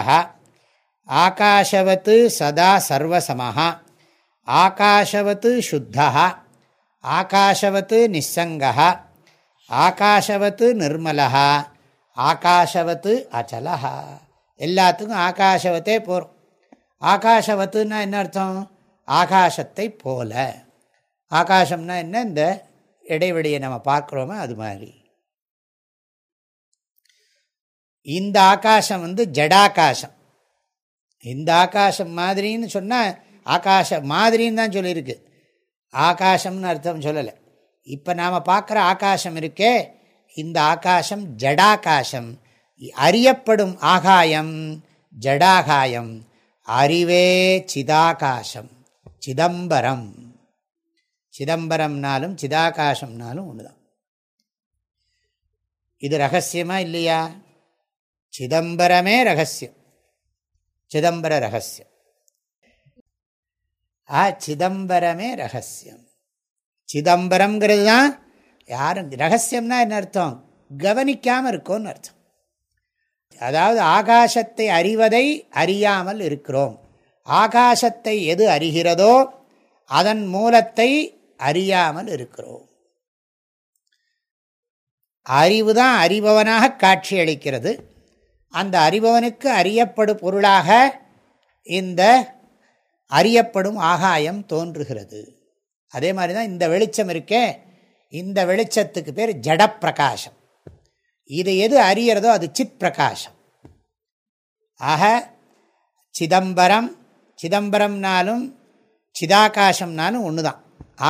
[SPEAKER 1] ஆகாஷவத்து சதா சர்வசமஹா. ஆகாஷவத்து சுத்தா ஆகாஷவத்து நிசங்கா ஆகாஷவத்து நிர்மலா ஆகாஷவத்து அச்சலா எல்லாத்துக்கும் ஆகாஷவத்தே போகிறோம் ஆகாஷவத்துன்னா என்ன அர்த்தம்? ஆகாசத்தை போல. ஆகாசம்னா என்ன? இந்த இடைவெளியை நம்ம பார்க்குறோமோ? அது மாதிரி. இந்த ஆகாசம் வந்து ஜடாகாசம் இந்த ஆகாசம் மாதிரின்னு சொன்னால் ஆகாச மாதிரின்னு தான் சொல்லியிருக்கு. ஆகாசம்னு அர்த்தம் சொல்லலை. இப்போ நாம் பார்க்குற ஆகாசம் இருக்கே இந்த ஆகாசம் ஜடாகாசம் அறியப்படும் ஆகாயம் ஜடாகாயம் அறிவே சிதாகாசம் சிதம்பரம். சிதம்பரம்னாலும் சிதாகாசம்னாலும் ஒன்று தான் இது ரகசியமா இல்லையா? சிதம்பரமே ரகசியம். சிதம்பர ரகசியம். ஆ சிதம்பரமே ரகசியம். சிதம்பரம்ங்கிறது தான் யாரும் ரகசியம்னா என்ன அர்த்தம்? கவனிக்காமல் இருக்கோன்னு அர்த்தம். அதாவது ஆகாசத்தை அறிவதை அறியாமல் இருக்கிறோம். ஆகாசத்தை எது அறிகிறதோ அதன் மூலத்தை அறியாமல் இருக்கிறோம். அறிவு தான் அறிபவனாக காட்சி அளிக்கிறது. அந்த அறிபவனுக்கு அறியப்படும் பொருளாக இந்த அறியப்படும் ஆகாயம் தோன்றுகிறது. அதே மாதிரி தான் இந்த வெளிச்சம் இருக்கே இந்த வெளிச்சத்துக்கு பேர் ஜடப்பிரகாசம். இது எது அறியறதோ அது சித் பிரகாசம். ஆக சிதம்பரம் சிதம்பரம்னாலும் சிதாகாசம்னாலும் ஒன்று தான்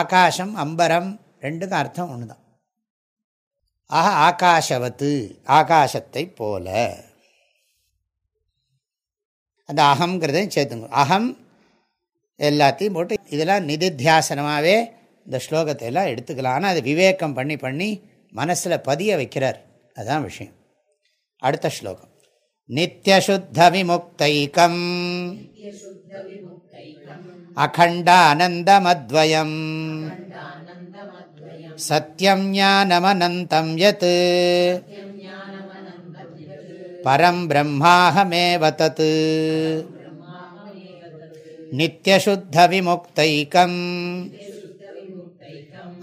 [SPEAKER 1] ஆகாசம் அம்பரம் ரெண்டுக்கும் அர்த்தம் ஒன்று தான் ஆக ஆகாஷவத்து ஆகாசத்தை போல. அந்த அகங்கிறதையும் சேர்த்துங்க. அகம் எல்லாத்தையும் போட்டு இதெல்லாம் நிதித்தியாசனமாகவே இந்த ஸ்லோகத்தை எல்லாம் எடுத்துக்கலாம். ஆனால் அது விவேகம் பண்ணி பண்ணி மனசில் பதிய வைக்கிறார். அதுதான் விஷயம். அடுத்த ஸ்லோகம். நித்தியசுத்தவிமுக்தைகம் அகண்டானந்தமத்வயம். சத்யம் ஞானமனந்தம் யத். பரம் பிரம்மாஹமேவ தத். நித்தியசுத்தவிமுக்தைகம்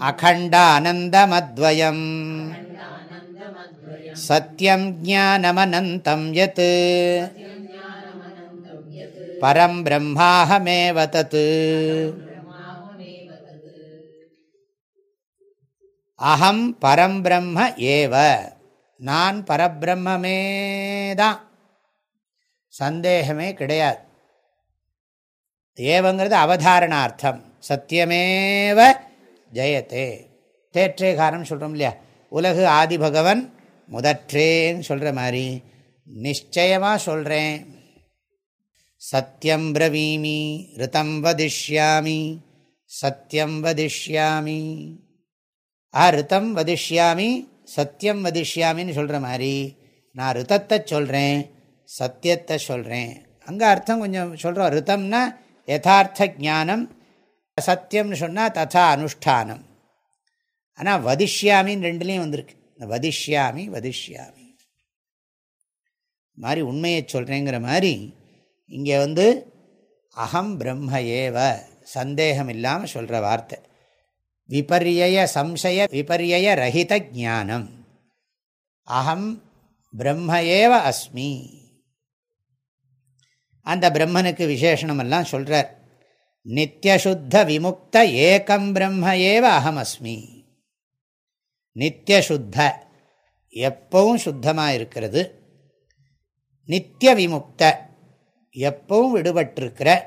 [SPEAKER 1] அகண்டானந்தமத்வயம் அகண்டானந்தமத்வயம். சத்யம் ஜானமனந்தம் யத். பரம் பிரம்மாஹமேவ தத். அகம் பரம் பிரம்ம ஏவ. நான் பரபிரம்மே தான். சந்தேகமே கிடையாது. ஏவங்கிறது அவதாரணார்த்தம். சத்தியமேவ ஜெயத்தே. தேற்றேகாரம் சொல்கிறோம் இல்லையா? உலகு ஆதிபகவன் முதற்றேன்னு சொல்கிற மாதிரி நிச்சயமாக சொல்கிறேன் சத்தியம் பிரவீமி ரிதம் வதிஷ்யாமி சத்தியம் வதிஷ்யாமி. ஆ ரிதம் வதிஷ்யாமி சத்தியம் வதிஷ்யாமின்னு சொல்கிற மாதிரி நான் ரிதத்தை சொல்கிறேன் சத்தியத்தை சொல்கிறேன் அங்கே அர்த்தம் கொஞ்சம் சொல்கிறோம் ரிதம்னா யதார்த்த ஜானம் சத்தியம்னு சொன்னால் ததா அனுஷ்டானம். ஆனால் வதிஷ்யாமின்னு ரெண்டுலேயும் வந்திருக்கு. வதிஷ்யாமி வதிஷ்யாமி. மாதிரி உண்மையை சொல்கிறேங்கிற மாதிரி இங்கே வந்து அகம் பிரம்ம ஏவ சந்தேகம் இல்லாமல் சொல்கிற வார்த்தை. விபரிய சம்சய விபரிய ரஹித ஜானம் அகம் பிரம்ம ஏவ அஸ்மி. அந்த பிரம்மனுக்கு விசேஷணமெல்லாம் சொல்கிறார் நித்தியசுத்த விமுக்த ஏகம் பிரம்ம ஏவ அகம் அஸ்மி. நித்தியசுத்த எப்பவும் சுத்தமாக இருக்கிறது நித்திய விமுக்த எப்பவும் விடுபட்டிருக்கிற.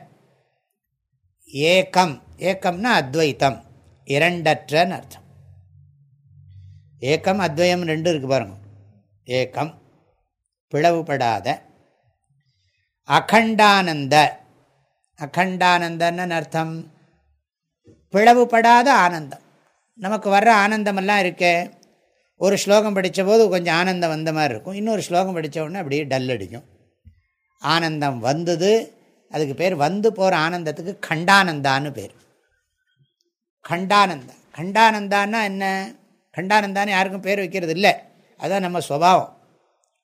[SPEAKER 1] ஏக்கம் ஏக்கம்னா அத்வைத்தம். இரண்டற்றன்னு அர்த்தம். ஏக்கம் அத்வயம் ரெண்டு இருக்கு பாருங்க. ஏக்கம் பிளவுபடாத. அகண்டானந்த. அகண்டானந்தன்னு அர்த்தம். பிளவுபடாத ஆனந்தம். நமக்கு வர்ற ஆனந்தமெல்லாம் இருக்கே. ஒரு ஸ்லோகம் படித்த போது கொஞ்சம் ஆனந்தம் வந்த மாதிரி இருக்கும். இன்னொரு ஸ்லோகம் படித்த உடனே அப்படியே டல் அடிக்கும். ஆனந்தம் வந்தது. அதுக்கு பேர் வந்து போகிற ஆனந்தத்துக்கு கண்டானந்தான்னு பேர். கண்டானந்தா. கண்டானந்தான்னா என்ன? கண்டானந்தான்னு யாருக்கும் பேர் வைக்கிறது இல்லை. அதுதான் நம்ம சுவாவம்.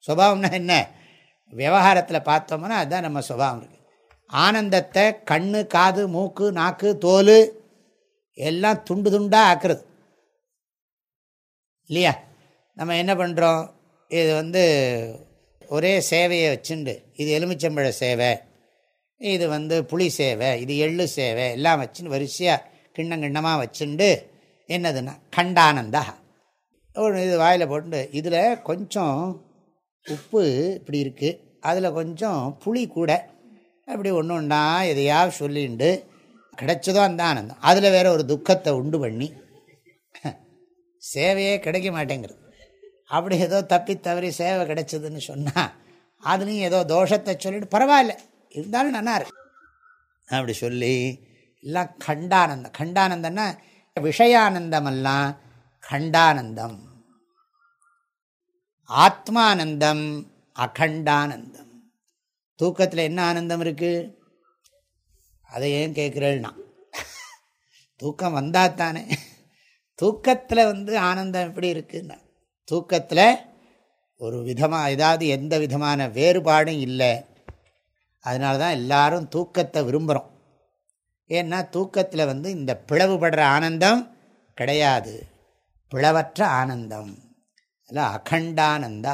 [SPEAKER 1] சுவாவம்னா என்ன? விவகாரத்தில் பார்த்தோம்னா அதுதான் நம்ம சுபாவம் இருக்குது ஆனந்தத்தை கண்ணு காது மூக்கு நாக்கு தோல் எல்லாம் துண்டு துண்டாக ஆக்குறது. இல்லையா? நம்ம என்ன பண்ணுறோம் இது வந்து ஒரே சேவையை வச்சுண்டு இது எலுமிச்சம்பழ சேவை இது வந்து புளி சேவை இது எள்ளு சேவை எல்லாம் வச்சுன்னு வரிசையாக கிண்ணம் கிண்ணமாக வச்சுண்டு என்னதுன்னா கண்டானந்தா. ஒரு இது வாயில் போட்டு இதில் கொஞ்சம் உப்பு இப்படி இருக்குது அதில் கொஞ்சம் புளி கூட அப்படி ஒன்று ஒன்றா எதையாவது சொல்லிண்டு கிடைச்சதோ அந்த ஆனந்தம். அதில் வேற ஒரு துக்கத்தை உண்டு பண்ணி சேவையே கிடைக்க மாட்டேங்கிறது. அப்படி ஏதோ தப்பி தவறி சேவை கிடைச்சதுன்னு சொன்னால் அதுலேயும் ஏதோ தோஷத்தை சொல்லிட்டு பரவாயில்ல இருந்தாலும் நல்லா இருக்கு. அப்படி சொல்லி எல்லாம் கண்டானந்தம். கண்டானந்தம்னா விஷயானந்தமெல்லாம் கண்டானந்தம். ஆத்மானந்தம் அகண்டானந்தம். தூக்கத்தில் என்ன ஆனந்தம் இருக்குது அதை ஏன் கேட்குறேன்னா தூக்கம் வந்தால் தானே. தூக்கத்தில் வந்து ஆனந்தம் எப்படி இருக்குன்னா தூக்கத்தில் ஒரு விதமாக ஏதாவது எந்த விதமான வேறுபாடும் இல்லை. அதனால தான் எல்லாரும் தூக்கத்தை விரும்புகிறோம் ஏன்னா தூக்கத்தில் வந்து இந்த பிளவுபடுற ஆனந்தம் கிடையாது. பிளவற்ற ஆனந்தம். இல்லை அகண்டானந்தா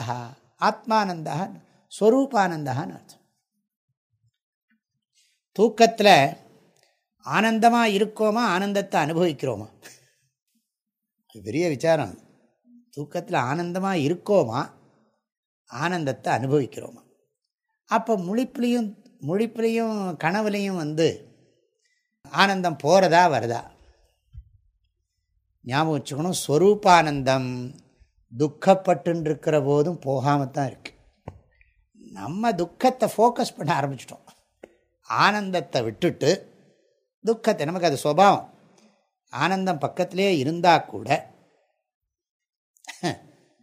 [SPEAKER 1] ஆத்மானந்தா ஸ்வரூபானந்தான்னு அர்த்தம். தூக்கத்தில் ஆனந்தமாக இருக்கோமா ஆனந்தத்தை அனுபவிக்கிறோமா? பெரிய விசாரம். தூக்கத்தில் ஆனந்தமாக இருக்கோமா ஆனந்தத்தை அனுபவிக்கிறோமா? அப்போ முழிப்புலையும் முழிப்புலையும் கனவுலையும் வந்து ஆனந்தம் போகிறதா வருதா? ஞாபகம் வச்சுக்கணும் ஸ்வரூபானந்தம் துக்கப்பட்டுருக்கிற போதும் போகாமல் தான் இருக்குது நம்ம துக்கத்தை ஃபோக்கஸ் பண்ண ஆரம்பிச்சிட்டோம். ஆனந்தத்தை விட்டுட்டு துக்கத்தை நமக்கு அது சுவாவம் ஆனந்தம் பக்கத்திலே இருந்தால் கூட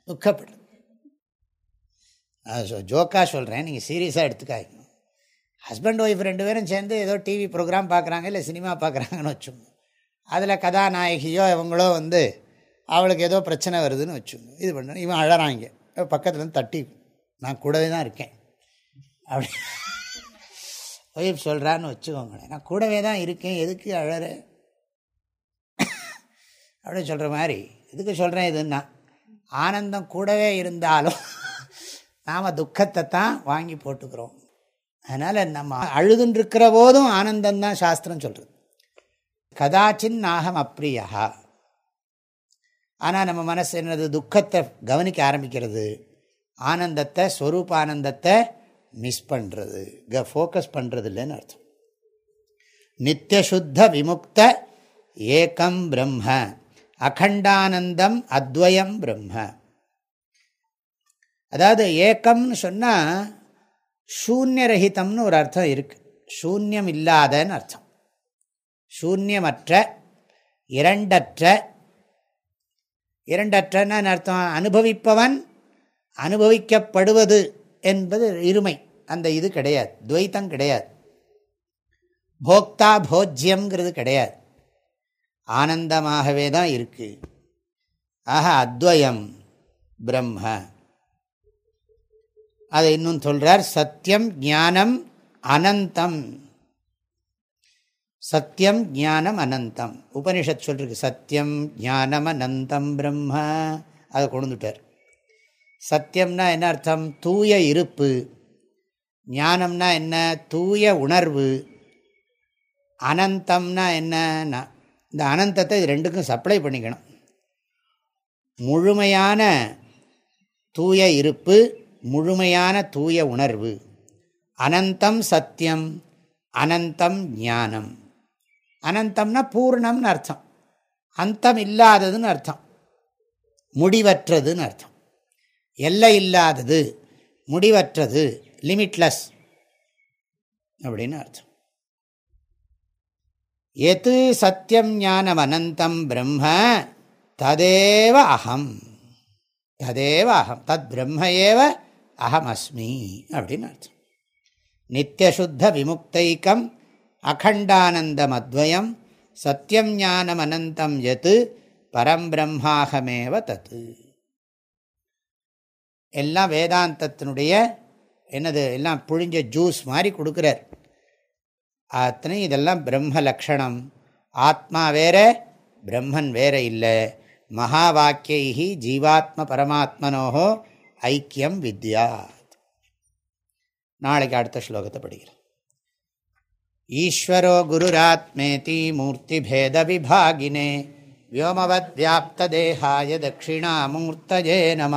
[SPEAKER 1] துக்கப்படுது ஜோக்காக சொல்கிறேன் நீங்கள் சீரியஸாக எடுத்துக்காய்ங்க ஹஸ்பண்ட் ஒய்ஃப் ரெண்டு பேரும் சேர்ந்து ஏதோ டிவி ப்ரோக்ராம் பார்க்குறாங்க இல்லை சினிமா பார்க்குறாங்கன்னு வச்சுக்கோங்க. அதில் கதாநாயகியோ இவங்களோ வந்து அவளுக்கு ஏதோ பிரச்சனை வருதுன்னு வச்சுங்க இது பண்ணணும் இவன் அழறாங்க. பக்கத்துலேருந்து தட்டி நான் கூடவே தான் இருக்கேன். அப்படி ஒய்ஃப் சொல்கிறான்னு வச்சுக்கோங்களேன். நான் கூடவே தான் இருக்கேன். எதுக்கு அழற? அப்படின்னு சொல்கிற மாதிரி. எதுக்கு சொல்கிறேன் இதுன்னா ஆனந்தம் கூடவே இருந்தாலும் நாம் துக்கத்தை தான் வாங்கி போட்டுக்கிறோம். அதனால் நம்ம அழுதுன்னு இருக்கிற போதும் ஆனந்தந்தான் சாஸ்திரம் சொல்கிறது கதாச்சின் நாகம் அப்ரியா. ஆனால் நம்ம மனசு என்னது? துக்கத்தை கவனிக்க ஆரம்பிக்கிறது. ஆனந்தத்தை ஸ்வரூப ஆனந்தத்தை மிஸ் பண்ணுறது க ஃபோக்கஸ் பண்ணுறது இல்லைன்னு அர்த்தம். நித்தியசுத்த விமுக்த ஏகம் பிரம்ம. அகண்டானந்தம் அத்வயம் பிரம்ம. அதாவது ஏக்கம்னு சொன்னால் சூன்யரகிதம்னு ஒரு அர்த்தம் இருக்குது சூன்யம் இல்லாதன்னு அர்த்தம். சூன்யமற்ற இரண்டற்ற. இரண்டற்றன்னு அர்த்தம்? அனுபவிப்பவன் அனுபவிக்கப்படுவது. என்பது இருமை. அந்த இது கிடையாது. துவைத்தம் கிடையாது. போக்தா போஜ்யம்ங்கிறது கிடையாது. ஆனந்தமாகவே தான் இருக்குது ஆக அத்வயம் பிரம்ம. அதை இன்னும் சொல்கிறார் சத்தியம் ஞானம் அனந்தம். சத்தியம் ஞானம் அனந்தம். உபனிஷத் சொல்லிருக்கு சத்தியம் ஞானம் அனந்தம் பிரம்ம. அதை கொண்டுட்டார் சத்தியம்னா என்ன அர்த்தம்? தூய இருப்பு. ஞானம்னா என்ன? தூய உணர்வு. அனந்தம்னா என்னன்னா இந்த அனந்தத்தை இது ரெண்டுக்கும் சப்ளை பண்ணிக்கணும். முழுமையான தூய இருப்பு முழுமையான தூய உணர்வு. அனந்தம் சத்தியம் அனந்தம் ஞானம். அனந்தம்னா பூர்ணம்னு அர்த்தம். அந்தம் இல்லாததுன்னு அர்த்தம். முடிவற்றதுன்னு அர்த்தம். எல்லை இல்லாதது முடிவற்றது லிமிட்லெஸ் அப்படின்னு அர்த்தம். எது சத்தியம் ஞானம் அனந்தம் பிரம்ம ததேவ அகம். ததேவ அகம். தத் பிரம்ம ஏவ அகம் அஸ்மி அப்படின்னு அர்த்தம். நித்தியசுத்த விமுக்தைக்கம் அகண்டானந்தம் அத்வயம் சத்தியம் ஞானம் அனந்தம் எது பரம்பிரம்மாகமேவ தத்து எல்லாம் வேதாந்தத்தினுடைய என்னது எல்லாம் புழிஞ்ச ஜூஸ் மாதிரி கொடுக்குறார். அத்தனை இதெல்லாம் பிரம்ம லக்ஷணம். ஆத்மா வேற பிரம்மன் வேற இல்லை. மகா வாக்கியி ஜீவாத்ம பரமாத்மனோகோ ஐக்கியம் வித்யாத். நாளைக்கு அடுத்த ஸ்லோகத்தை படிக்கிறோம் ஈஸ்வரோ குருராத்மேதி மூர்த்திபேத விபாகினே. வியோமவத் வியாப்ததேகாய தட்சிணாமூர்த்தஜே நம